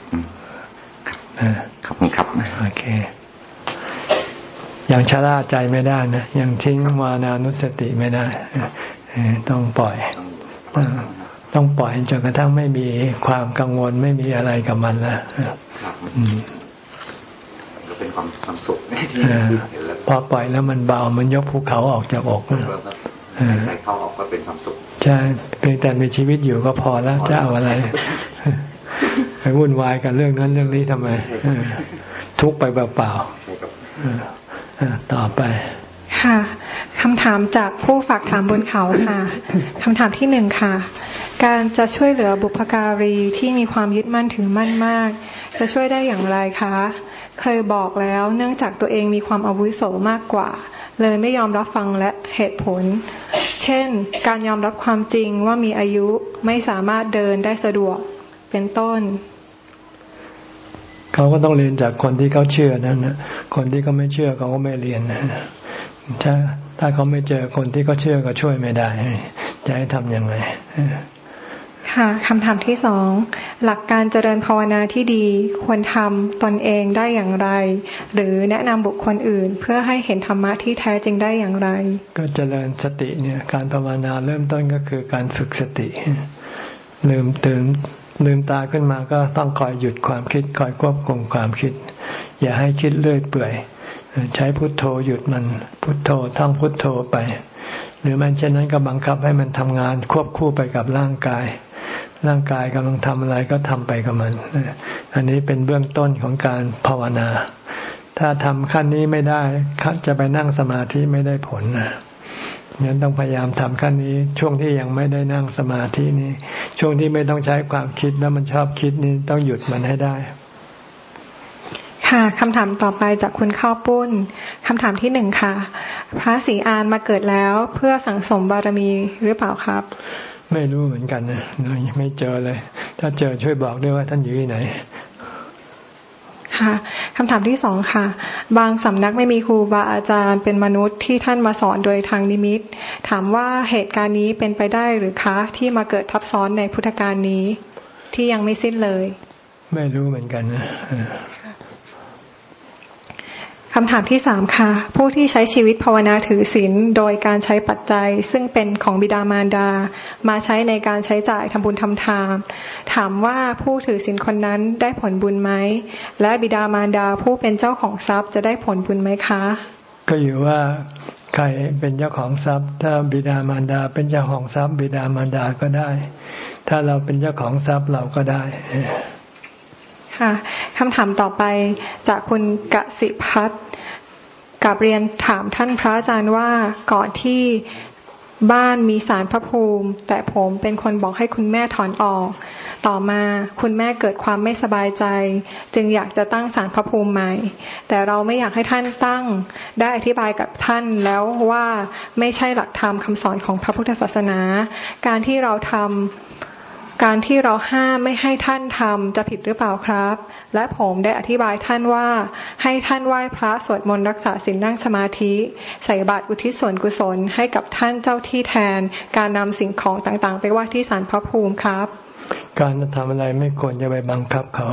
ขอบคุณครับโอเคยังชะล่าใจไม่ได้นะยังทิ้งวานานุสติไม่ได้ต้องปล่อย ต้องปล่อยจนกระทั่งไม่มีความกังวลไม่มีอะไรกับมันแล้วก็เป็นความความสุขพอปล่อยแล้วมันเบามันยกภูเขาออกจากอกใส่เข้าออกก็เป็นความสุขใช่เพียงแต่มีชีวิตอยู่ก็พอแล้วจะเอาอะไรไปวุ่นวายกับเรื่องนั้นเรื่องนี้ทำไม ทุกไปเปล่าๆต่อไป ค่ะคำถามจากผู้ฝากถามบนเขาค่ะคำถามที่หนึ่งค่ะ การจะช่วยเหลือบุพการีที่มีความยึดมั่นถือมั่นมาก จะช่วยได้อย่างไรคะ เคยบอกแล้วเนื่องจากตัวเองมีความอาวุโสมากกว่า เลยไม่ยอมรับฟังและเหตุผล เช่น การยอมรับความจริงว่ามีอายุไม่สามารถเดินได้สะดวกเป็นต้นเขาก็ต้องเรียนจากคนที่เขาเชื่อนั่นนะคนที่เขาไม่เชื่อเขาก็ไม่เรียนนะ ถ้าถ้าเขาไม่เจอคนที่เขาเชื่อก็ช่วยไม่ได้ จะให้ทำยังไงค่ะคำถามที่สอง หลักการเจริญภาวนาที่ดีควรทำตนเองได้อย่างไร หรือแนะนำบุคคลอื่น เพื่อให้เห็นธรรมะที่แท้จริงได้อย่างไร ก็เจริญสติเนี่ย การภาวนาเริ่มต้นก็คือการฝึกสติ ลืมตื่นลืมตาขึ้นมาก็ต้องคอยหยุดความคิดคอยควบคุมความคิด อย่าให้คิดเลื่อยเปื่อย ใช้พุทโธหยุดมัน พุทโธท่องพุทโธไป หรือมันเช่นนั้นก็บังคับให้มันทำงานควบคู่ไปกับร่างกาย ร่างกายกำลังทำอะไรก็ทำไปกับมัน อันนี้เป็นเบื้องต้นของการภาวนา ถ้าทำขั้นนี้ไม่ได้จะไปนั่งสมาธิไม่ได้ผลนะงั้นต้องพยายามทำขั้นนี้ ช่วงที่ยังไม่ได้นั่งสมาธินี้ ช่วงที่ไม่ต้องใช้ความคิดแล้วมันชอบคิดนี้ต้องหยุดมันให้ได้ ค่ะคำถามต่อไปจากคุณข้าวปุ้นคำถามที่หนึ่งค่ะ พระศรีอานมาเกิดแล้วเพื่อสังสมบารมีหรือเปล่าครับ ไม่รู้เหมือนกันนะไม่เจอเลย ถ้าเจอช่วยบอกด้วยว่าท่านอยู่ที่ไหนค่ะคำถามที่สองค่ะ บางสำนักไม่มีครูบาอาจารย์เป็นมนุษย์ที่ท่านมาสอนโดยทางนิมิต ถามว่าเหตุการณ์นี้เป็นไปได้หรือคะ ที่มาเกิดทับซ้อนในพุทธการนี้ ที่ยังไม่สิ้นเลย ไม่รู้เหมือนกันนะ คำถามที่สามค่ะ ผู้ที่ใช้ชีวิตภาวนาถือศีลโดยการใช้ปัจจัย ซึ่งเป็นของบิดามารดา มาใช้ในการใช้จ่ายทำบุญทำทานถามว่าผู้ถือศีลคนนั้นได้ผลบุญไหม และบิดามารดาผู้เป็นเจ้าของทรัพย์จะได้ผลบุญไหมคะ ก็อยู่ว่าใครเป็นเจ้าของทรัพย์ ถ้าบิดามารดาเป็นเจ้าของทรัพย์ บิดามารดาก็ได้ ถ้าเราเป็นเจ้าของทรัพย์เราก็ได้ ค่ะคำถามต่อไปจากคุณกสิพัฒกับเรียนถามท่านพระอาจารย์ว่าก่อนที่บ้านมีสารพระภูมิ แต่ผมเป็นคนบอกให้คุณแม่ถอนออก ต่อมาคุณแม่เกิดความไม่สบายใจ จึงอยากจะตั้งสารพระภูมิใหม่ แต่เราไม่อยากให้ท่านตั้งได้อธิบายกับท่านแล้วว่าไม่ใช่หลักธรรมคำสอนของพระพุทธศาสนา การที่เราทำ การที่เราห้ามไม่ให้ท่านทำจะผิดหรือเปล่าครับ และผมได้อธิบายท่านว่า ให้ท่านไหว้พระสวดมนต์รักษาศีลนั่งสมาธิ ใส่บาตรอุทิศส่วนกุศล ให้กับท่านเจ้าที่แทน การนำสิ่งของต่างๆ ไปไหว้ที่ศาลพระภูมิครับ การทำอะไรไม่ควรจะไปบังคับเขา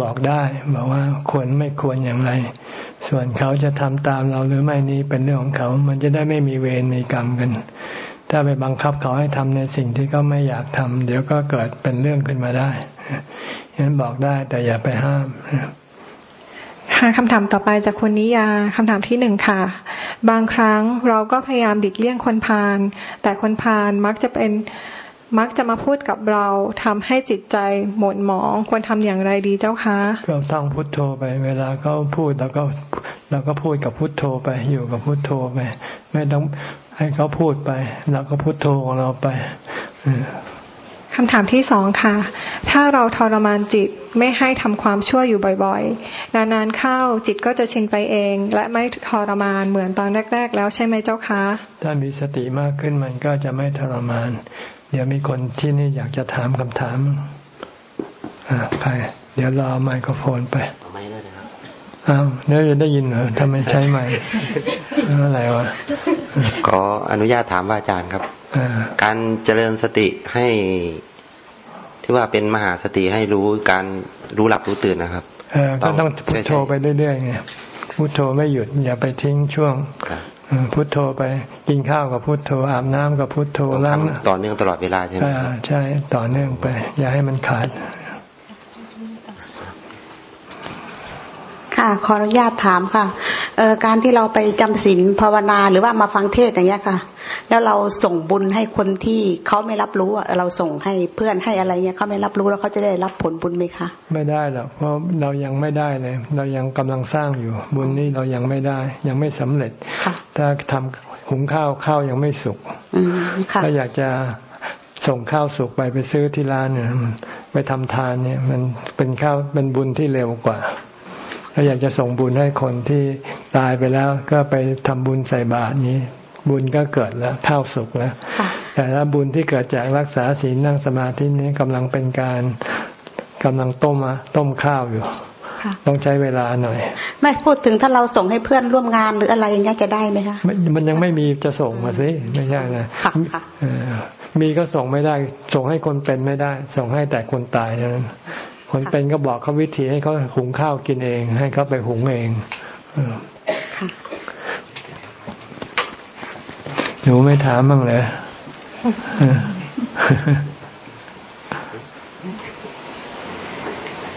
บอกได้บอกว่าควรไม่ควรอย่างไร ส่วนเขาจะทำตามเราหรือไม่นี้เป็นเรื่องของเขา มันจะได้ไม่มีเวรมีกรรมกัน ถ้าไปบังคับเขาให้ทำในสิ่งที่เขาไม่อยากทำเดี๋ยวก็เกิดเป็นเรื่องขึ้นมาได้ฉะนั้นบอกได้แต่อย่าไปห้ามค่ะคำถามต่อไปจากคุณนิยาคำถามที่หนึ่งค่ะ บางครั้งเราก็พยายามดิกเลี่ยงคนพาลแต่คนพาลมักจะเป็นมักจะมาพูดกับเราทำให้จิตใจหม่นหมองควรทำอย่างไรดีเจ้าคะก็ต้องพุทโธไป เวลาเขาพูดแล้วก็เราก็พูดกับพุทโธไปอยู่กับพุทโธไป ไม่ต้อง ให้เขาพูดไปเราก็พุทโธของเราไปคำถามที่สองค่ะ ถ้าเราทรมานจิตไม่ให้ทำความชั่วอยู่บ่อยๆ นานๆเข้าจิตก็จะชินไปเอง และไม่ทรมานเหมือนตอนแรก ๆ แล้วใช่ไหมเจ้าคะ ถ้ามีสติมากขึ้นมันก็จะไม่ทรมาน เดี๋ยวมีคนที่นี่อยากจะถามคำถามอ่าใครเดี๋ยวรอไมโครโฟนไป อ้าวเดี๋ยวจะได้ยินเหรอทำไมใช้ไมอะไรวะขออนุญาตถามอาจารย์ครับการเจริญสติให้ที่ว่าเป็นมหาสติให้รู้การรู้หลับรู้ตื่นนะครับก็ต้องพุทโธไปเรื่อยๆไงพุทโธไม่หยุดอย่าไปทิ้งช่วงพุทโธไปกินข้าวกับพุทโธอาบน้ำกับพุทโธล้างต่อเนื่องตลอดเวลาใช่ไหมใช่ต่อเนื่องไป อย่าให้มันขาด ค่ะขออนุญาตถามค่ะเออการที่เราไปจำศีลภาวนาหรือว่ามาฟังเทศอย่างเงี้ยค่ะ แล้วเราส่งบุญให้คนที่เขาไม่รับรู้เราส่งให้เพื่อนให้อะไรเงี้ยเขาไม่รับรู้แล้วเขาจะได้รับผลบุญไหมคะไม่ได้หรอกเพราะเรายังไม่ได้เลย เรายังกำลังสร้างอยู่ บุญนี้เรายังไม่ได้ ยังไม่สำเร็จถ้าทำหุงข้าวข้าวยังไม่สุกถ้าอยากจะส่งข้าวสุกไปไปซื้อที่ร้านเนี่ยไปทำทานเนี่ย มันเป็นข้าวเป็นบุญที่เร็วกว่า ถ้าอยากจะส่งบุญให้คนที่ตายไปแล้วก็ไปทำบุญใส่บาตรนี้ บุญก็เกิดแล้วข้าวสุกแล้วแต่ถ้าบุญที่เกิดจากรักษาศีลนั่งสมาธินี้กำลังเป็นการกำลังต้มต้มข้าวอยู่ต้องใช้เวลาหน่อย ไม่พูดถึงถ้าเราส่งให้เพื่อนร่วมงานหรืออะไรอย่างเงี้ยจะได้ไหมคะมันยังไม่มีจะส่งมาสิไม่ใช่นะมีก็ส่งไม่ได้ ส่งให้คนเป็นไม่ได้ ส่งให้แต่คนตายนั้น คนเป็นก็บอกเขาวิธีให้เขาหุงข้าวกินเอง ให้เขาไปหุงเองหนูไม่ถามบ้างเลย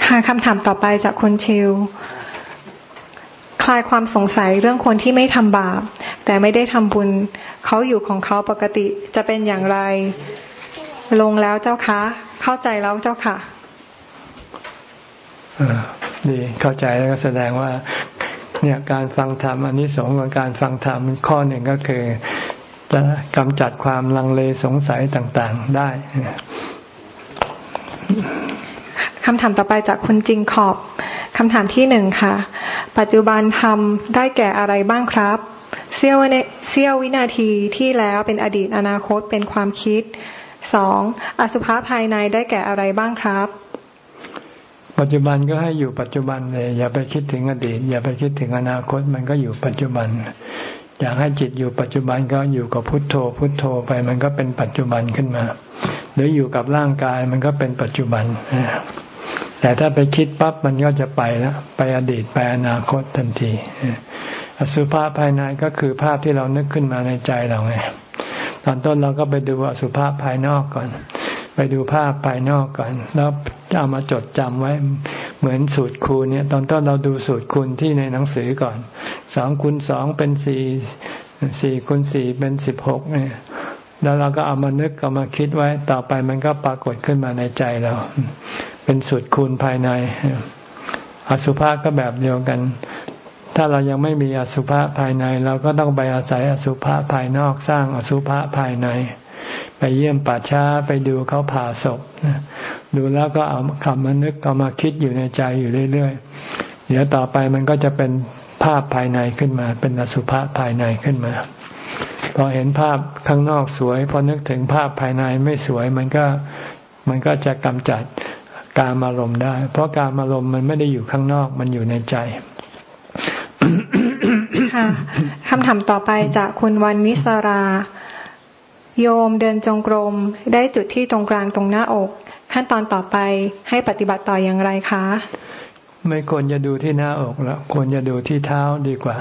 ค่ะคำถามต่อไปจากคุณชิว คลายความสงสัยเรื่องคนที่ไม่ทำบาป แต่ไม่ได้ทำบุญ เขาอยู่ของเขาปกติจะเป็นอย่างไร ลงแล้วเจ้าคะ เข้าใจแล้วเจ้าค่ะ ดีเข้าใจแล้วก็แสดงว่า เนี่ยการฟังธรรมอันนี้สงของการฟังธรรมข้อหนึ่งก็คือ จะกำจัดความลังเลสงสัยต่างๆได้คำถามต่อไปจากคุณจริงขอบคำถามที่หนึ่งค่ะ ปัจจุบันทำได้แก่อะไรบ้างครับเสี้ยวเสี้ยววินาทีที่แล้วเป็นอดีตอนาคตเป็นความคิดสองอสุภะภายในได้แก่อะไรบ้างครับ ปัจจุบันก็ให้อยู่ปัจจุบันเลย อย่าไปคิดถึงอดีต อย่าไปคิดถึงอนาคตมันก็อยู่ปัจจุบัน อยากให้จิตอยู่ปัจจุบันก็อยู่กับพุทโธ พุทโธไปมันก็เป็นปัจจุบันขึ้นมา หรืออยู่กับร่างกายมันก็เป็นปัจจุบัน แต่ถ้าไปคิดปั๊บมันก็จะไปแล้วไปอดีตไปอนาคตทันทีอสุภาพภายในก็คือภาพที่เรานึกขึ้นมาในใจเราไงตอนต้นเราก็ไปดูอสุภาพภายนอกก่อน ไปดูภาพภายนอกก่อนแล้วเอามาจดจำไว้ เหมือนสูตรคูณเนี่ย ตอนต้นเราดูสูตรคูณที่ในหนังสือก่อนสองคูณสองเป็นสี่สี่คูณสี่เป็นสิบหกเนี่ยแล้วเราก็เอามานึกเอามาคิดไว้ ต่อไปมันก็ปรากฏขึ้นมาในใจเรา เป็นสูตรคูณภายใน อสุภะก็แบบเดียวกัน ถ้าเรายังไม่มีอสุภะภายใน เราก็ต้องไปอาศัยอสุภะภายนอกสร้างอสุภะภายใน ไปเยี่ยมป่าช้าไปดูเขาผ่าศพดูแล้วก็เอาคำมานึกเอามาคิดอยู่ในใจอยู่เรื่อยๆ เดี๋ยวต่อไปมันก็จะเป็นภาพภายในขึ้นมา เป็นอสุภะภายในขึ้นมา พอเห็นภาพข้างนอกสวย พอนึกถึงภาพภายในไม่สวยมันก็มันก็จะกำจัดการอารมณ์ได้ เพราะการอารมณ์มันไม่ได้อยู่ข้างนอกมันอยู่ในใจค่ะคำถามต่อไปจากคุณวันนิสรา โยมเดินจงกรม ได้จุดที่ตรงกลางตรงหน้าอก ขั้นตอนต่อไปให้ปฏิบัติต่ออย่างไรคะ ไม่ควรจะดูที่หน้าอกแล้วควรจะดูที่เท้าดีกว่า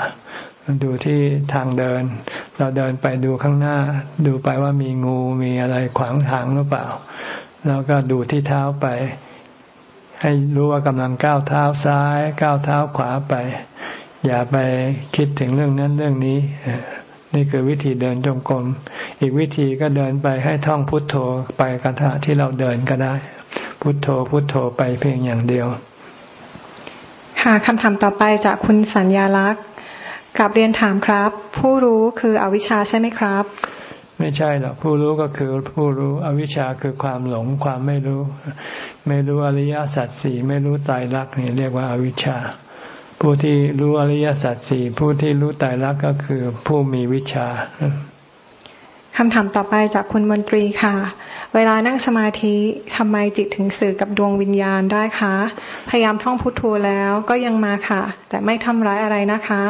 ดูที่ทางเดิน เราเดินไปดูข้างหน้า ดูไปว่ามีงูมีอะไรขวางทางหรือเปล่า แล้วก็ดูที่เท้าไป ให้รู้ว่ากำลังก้าวเท้าซ้าย ก้าวเท้าขวาไป อย่าไปคิดถึงเรื่องนั้นเรื่องนี้ นี่คือวิธีเดินจงกรม อีกวิธีก็เดินไปให้ท่องพุทโธไปกระทะที่เราเดินก็ได้ พุทโธพุทโธไปเพียงอย่างเดียว ค่ะคำถามต่อไปจากคุณสัญญาลักษณ์กับเรียนถามครับ ผู้รู้คืออวิชชาใช่ไหมครับ ไม่ใช่หรอกผู้รู้ก็คือผู้รู้อวิชชาคือความหลงความไม่รู้ ไม่รู้อริยสัจสี่ไม่รู้ตายรักนี่เรียกว่าอาวิชชา ผู้ที่รู้อริยสัจสี่ผู้ที่รู้ตายรักก็คือผู้มีวิชาคำถามต่อไปจากคุณมนตรีค่ะ เวลานั่งสมาธิทำไมจิตถึงสื่อกับดวงวิญญาณได้คะ พยายามท่องพุทโธแล้วก็ยังมาค่ะ แต่ไม่ทำร้ายอะไรนะคะ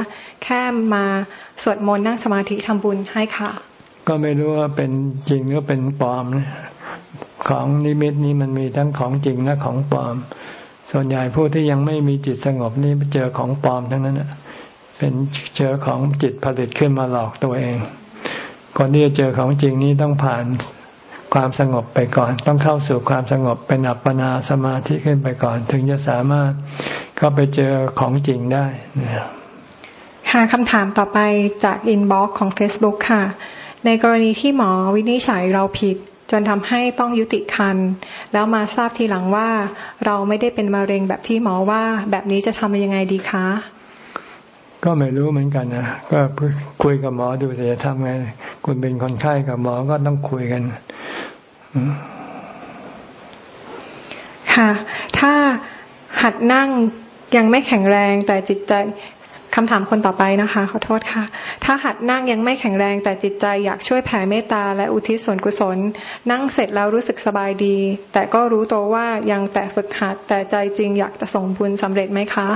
แค่มาสวดมนต์นั่งสมาธิทำบุญให้ค่ะ ก็ไม่รู้ว่าเป็นจริงหรือเป็นปลอมนะของนิมิตนี้มันมีทั้งของจริงและของปลอม ส่วนใหญ่ผู้ที่ยังไม่มีจิตสงบนี่เจอของปลอมทั้งนั้นเป็นเจอของจิตผลิตขึ้นมาหลอกตัวเองก่อนที่จะเจอของจริงนี้ต้องผ่านความสงบไปก่อน ต้องเข้าสู่ความสงบเป็นอัปปนาสมาธิขึ้นไปก่อน ถึงจะสามารถเข้าไปเจอของจริงได้ค่ะคำถามต่อไปจาก inbox ของ Facebook ค่ะ ในกรณีที่หมอวินิจฉัยเราผิด จนทำให้ต้องยุติครรภ์แล้วมาทราบทีหลังว่า เราไม่ได้เป็นมะเร็งแบบที่หมอว่าแบบนี้จะทำยังไงดีคะ ก็ไม่รู้เหมือนกันนะก็คุยกับหมอดูจะทำไง คุณเป็นคนไข้กับหมอก็ต้องคุยกันค่ะ ถ้าหัดนั่งยังไม่แข็งแรงแต่จิตใจ คำถามคนต่อไปนะคะ ขอโทษค่ะ ถ้าหัดนั่งยังไม่แข็งแรงแต่จิตใจอยากช่วยแผ่เมตตาและอุทิศส่วนกุศล นั่งเสร็จแล้วรู้สึกสบายดี แต่ก็รู้ตัวว่ายังแต่ฝึกหัดแต่ใจจริงอยากจะส่งบุญสำเร็จไหมคะ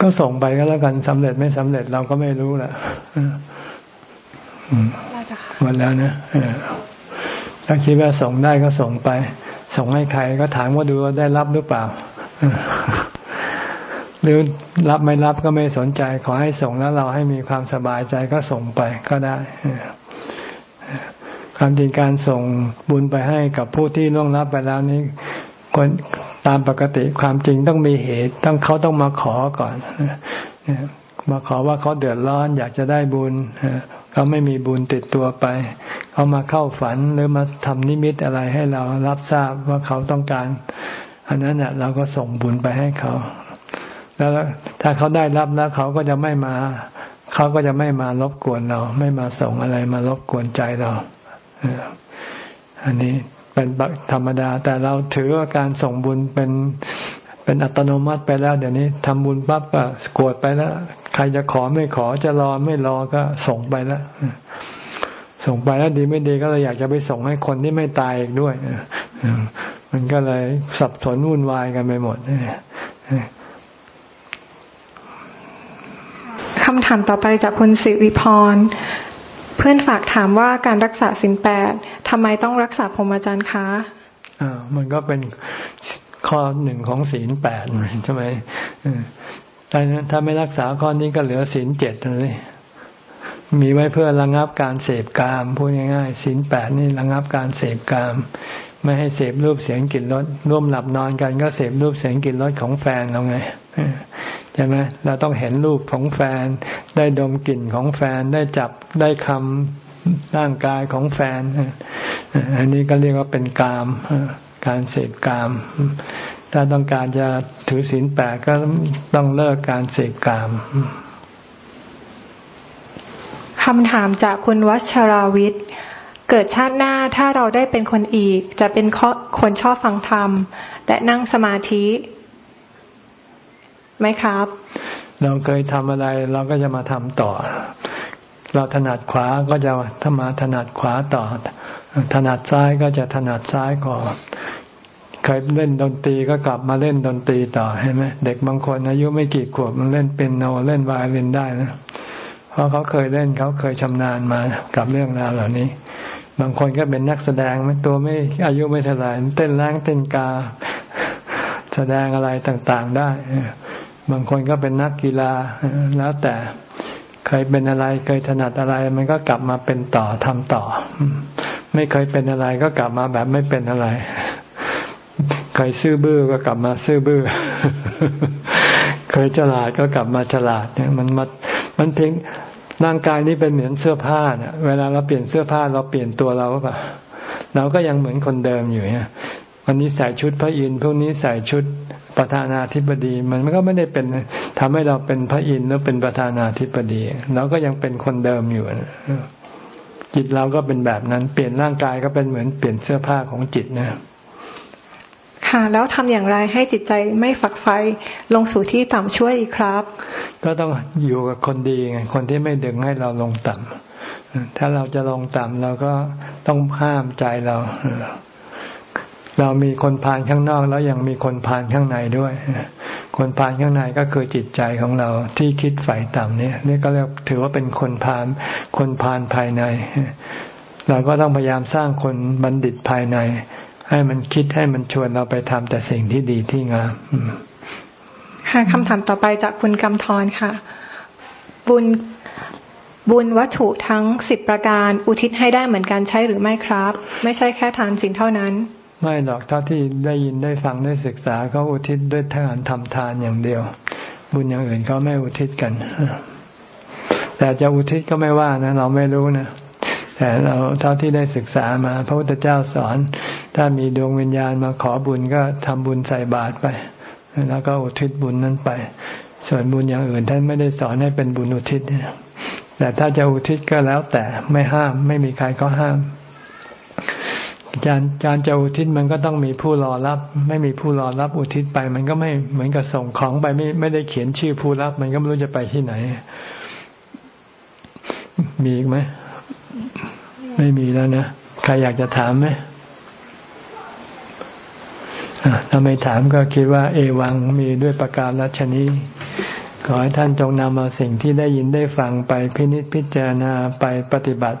ก็ส่งไปก็แล้วกันสำเร็จไม่สำเร็จเราก็ไม่รู้แหละหมดแล้วนะถ้าคิดว่าส่งได้ก็ส่งไป ส่งให้ใครก็ถามว่าดูว่าได้รับหรือเปล่า หรือรับไม่รับก็ไม่สนใจ ขอให้ส่งแล้วเราให้มีความสบายใจก็ส่งไปก็ได้ความจริงการส่งบุญไปให้กับผู้ที่ล่วงรับไปแล้วนี้คนตามปกติความจริงต้องมีเหตุต้องเขาต้องมาขอก่อนมาขอว่าเขาเดือดร้อนอยากจะได้บุญเขาไม่มีบุญติดตัวไปเขามาเข้าฝันหรือมาทำนิมิตอะไรให้เรารับทราบว่าเขาต้องการ อันนั้นเน่ะเราก็ส่งบุญไปให้เขา แล้วถ้าเขาได้รับแล้วเขาก็จะไม่มา เขาก็จะไม่มารบกวนเรา ไม่มาส่งอะไรมารบกวนใจเราอันนี้เป็นธรรมดา แต่เราถือว่าการส่งบุญเป็นเป็นอัตโนมัติไปแล้ว เดี๋ยวนี้ทำบุญปั๊บก็กดไปแล้วใครจะขอไม่ขอจะรอไม่รอก็ส่งไปแล้วส่งไปแล้วดีไม่ดีก็เลยอยากจะไปส่งให้คนที่ไม่ตายอีกด้วยมันก็เลยสับสนวุ่นวายกันไปหมด คำถามต่อไปจากคุณสิริพร เพื่อนฝากถามว่าการรักษาสินแปดทำไมต้องรักษาพรหมจรรย์คะอ่ามันก็เป็นข้อหนึ่งของศีลแปดใช่ไหมถ้าถ้าไม่รักษาข้อนี้ก็เหลือศีลเจ็ดเลยมีไว้เพื่อระงับการเสพกาม พูดง่ายๆศีลแปดนี่ระงับการเสพกาม ไม่ให้เสพรูปเสียงกลิ่นรสร่วมหลับนอนกันก็เสพรูปเสียงกลิ่นรสของแฟนเราไง ใช่ไหมเราต้องเห็นรูปของแฟน ได้ดมกลิ่นของแฟนได้จับได้คำร่างกายของแฟน อันนี้ก็เรียกว่าเป็นกาม การเสพกาม ถ้าต้องการจะถือศีลแปดก็ต้องเลิกการเสพกามคำถามจากคุณวัชราวิทย์ เกิดชาติหน้าถ้าเราได้เป็นคนอีก จะเป็นคนชอบฟังธรรม และนั่งสมาธิ ไหมครับ เราเคยทำอะไรเราก็จะมาทำต่อ เราถนัดขวาก็จะทมาถนัดขวาต่อ ถนัดซ้ายก็จะถนัดซ้ายก่อนเคยเล่นดนตรีก็กลับมาเล่นดนตรีต่อเห็นไหมเด็กบางคนอายุไม่กี่ขวบมันเล่นเป็นโนเล่นไวโอลินได้นะเพราะเขาเคยเล่นเขาเคยชำนาญมากับเรื่องราวเหล่านี้ บางคนก็เป็นนักแสดงตัวไม่อายุไม่เท่าไหร่เต้นแรงเต้นกา แสดงอะไรต่างๆได้ บางคนก็เป็นนักกีฬาแล้วแต่เคยเป็นอะไรเคยถนัดอะไร มันก็กลับมาเป็นต่อทำต่อ ไม่เคยเป็นอะไรก็กลับมาแบบไม่เป็นอะไร เคยซื่อบื้อก็กลับมาซื่อบื้อ เคยฉลาดก็กลับมาฉลาดเนี่ย มันมามันเพียงร่างกายนี้เป็นเหมือนเสื้อผ้าเนี่ยเวลาเราเปลี่ยนเสื้อผ้าเราเปลี่ยนตัวเราป่ะเราก็ยังเหมือนคนเดิมอยู่เนี่ย วันนี้ใส่ชุดพระอินทร์พรุ่งนี้ใส่ชุดประธานาธิบดี มันก็ไม่ได้เป็นทำให้เราเป็นพระอินทร์หรือเป็นประธานาธิบดีเราก็ยังเป็นคนเดิมอยู่จิตเราก็เป็นแบบนั้น เปลี่ยนร่างกายก็เป็นเหมือนเปลี่ยนเสื้อผ้าของจิตนะค่ะแล้วทำอย่างไรให้จิตใจไม่ฝักไฟลงสู่ที่ต่ำช่วยอีกครับ ก็ต้องอยู่กับคนดีไงคนที่ไม่ดึงให้เราลงต่ำถ้าเราจะลงต่ำเราก็ต้องห้ามใจเรา เรามีคนพานข้างนอกแล้วยังมีคนพานข้างในด้วย คนพานข้างในก็คือจิตใจของเราที่คิดฝ่ายต่ำเนี่ยนี่ก็เรียกถือว่าเป็นคนพานคนพานภายใน เราก็ต้องพยายามสร้างคนบัณฑิตภายใน ให้มันคิดให้มันชวนเราไปทำแต่สิ่งที่ดีที่งามค่ะคำถามต่อไปจากคุณกำธรค่ะ บุญบุญวัตถุทั้งสิบประการอุทิศให้ได้เหมือนกันใช่หรือไม่ครับ ไม่ใช่แค่ทานสิ่งเท่านั้น ไม่หรอกเท่าที่ได้ยินได้ฟังได้ศึกษาเขาอุทิศด้วยทานทำทานอย่างเดียว บุญอย่างอื่นเขาไม่อุทิศกัน แต่จะอุทิศก็ไม่ว่านะ เราไม่รู้นะแต่เราเท่าที่ได้ศึกษามา พระพุทธเจ้าสอน ถ้ามีดวงวิญญาณมาขอบุญก็ทำบุญใส่บาตรไป แล้วก็อุทิศบุญนั้นไป ส่วนบุญอย่างอื่นท่านไม่ได้สอนให้เป็นบุญอุทิศแต่ถ้าจะอุทิศก็แล้วแต่ไม่ห้าม ไม่มีใครก็ห้าม การการจะอุทิศมันก็ต้องมีผู้รอรับ ไม่มีผู้รอรับอุทิศไป มันก็ไม่เหมือนกับส่งของไปไม่ไม่ได้เขียนชื่อผู้รับ มันก็ไม่รู้จะไปที่ไหน มีอีกไหมไม่มีแล้วนะใครอยากจะถามไหมถ้าไม่ถามก็คิดว่า เอวังมีด้วยประการรัชนี้ขอให้ท่านจงนำเอาสิ่งที่ได้ยินได้ฟังไปพินิจพิจารณาไปปฏิบัติ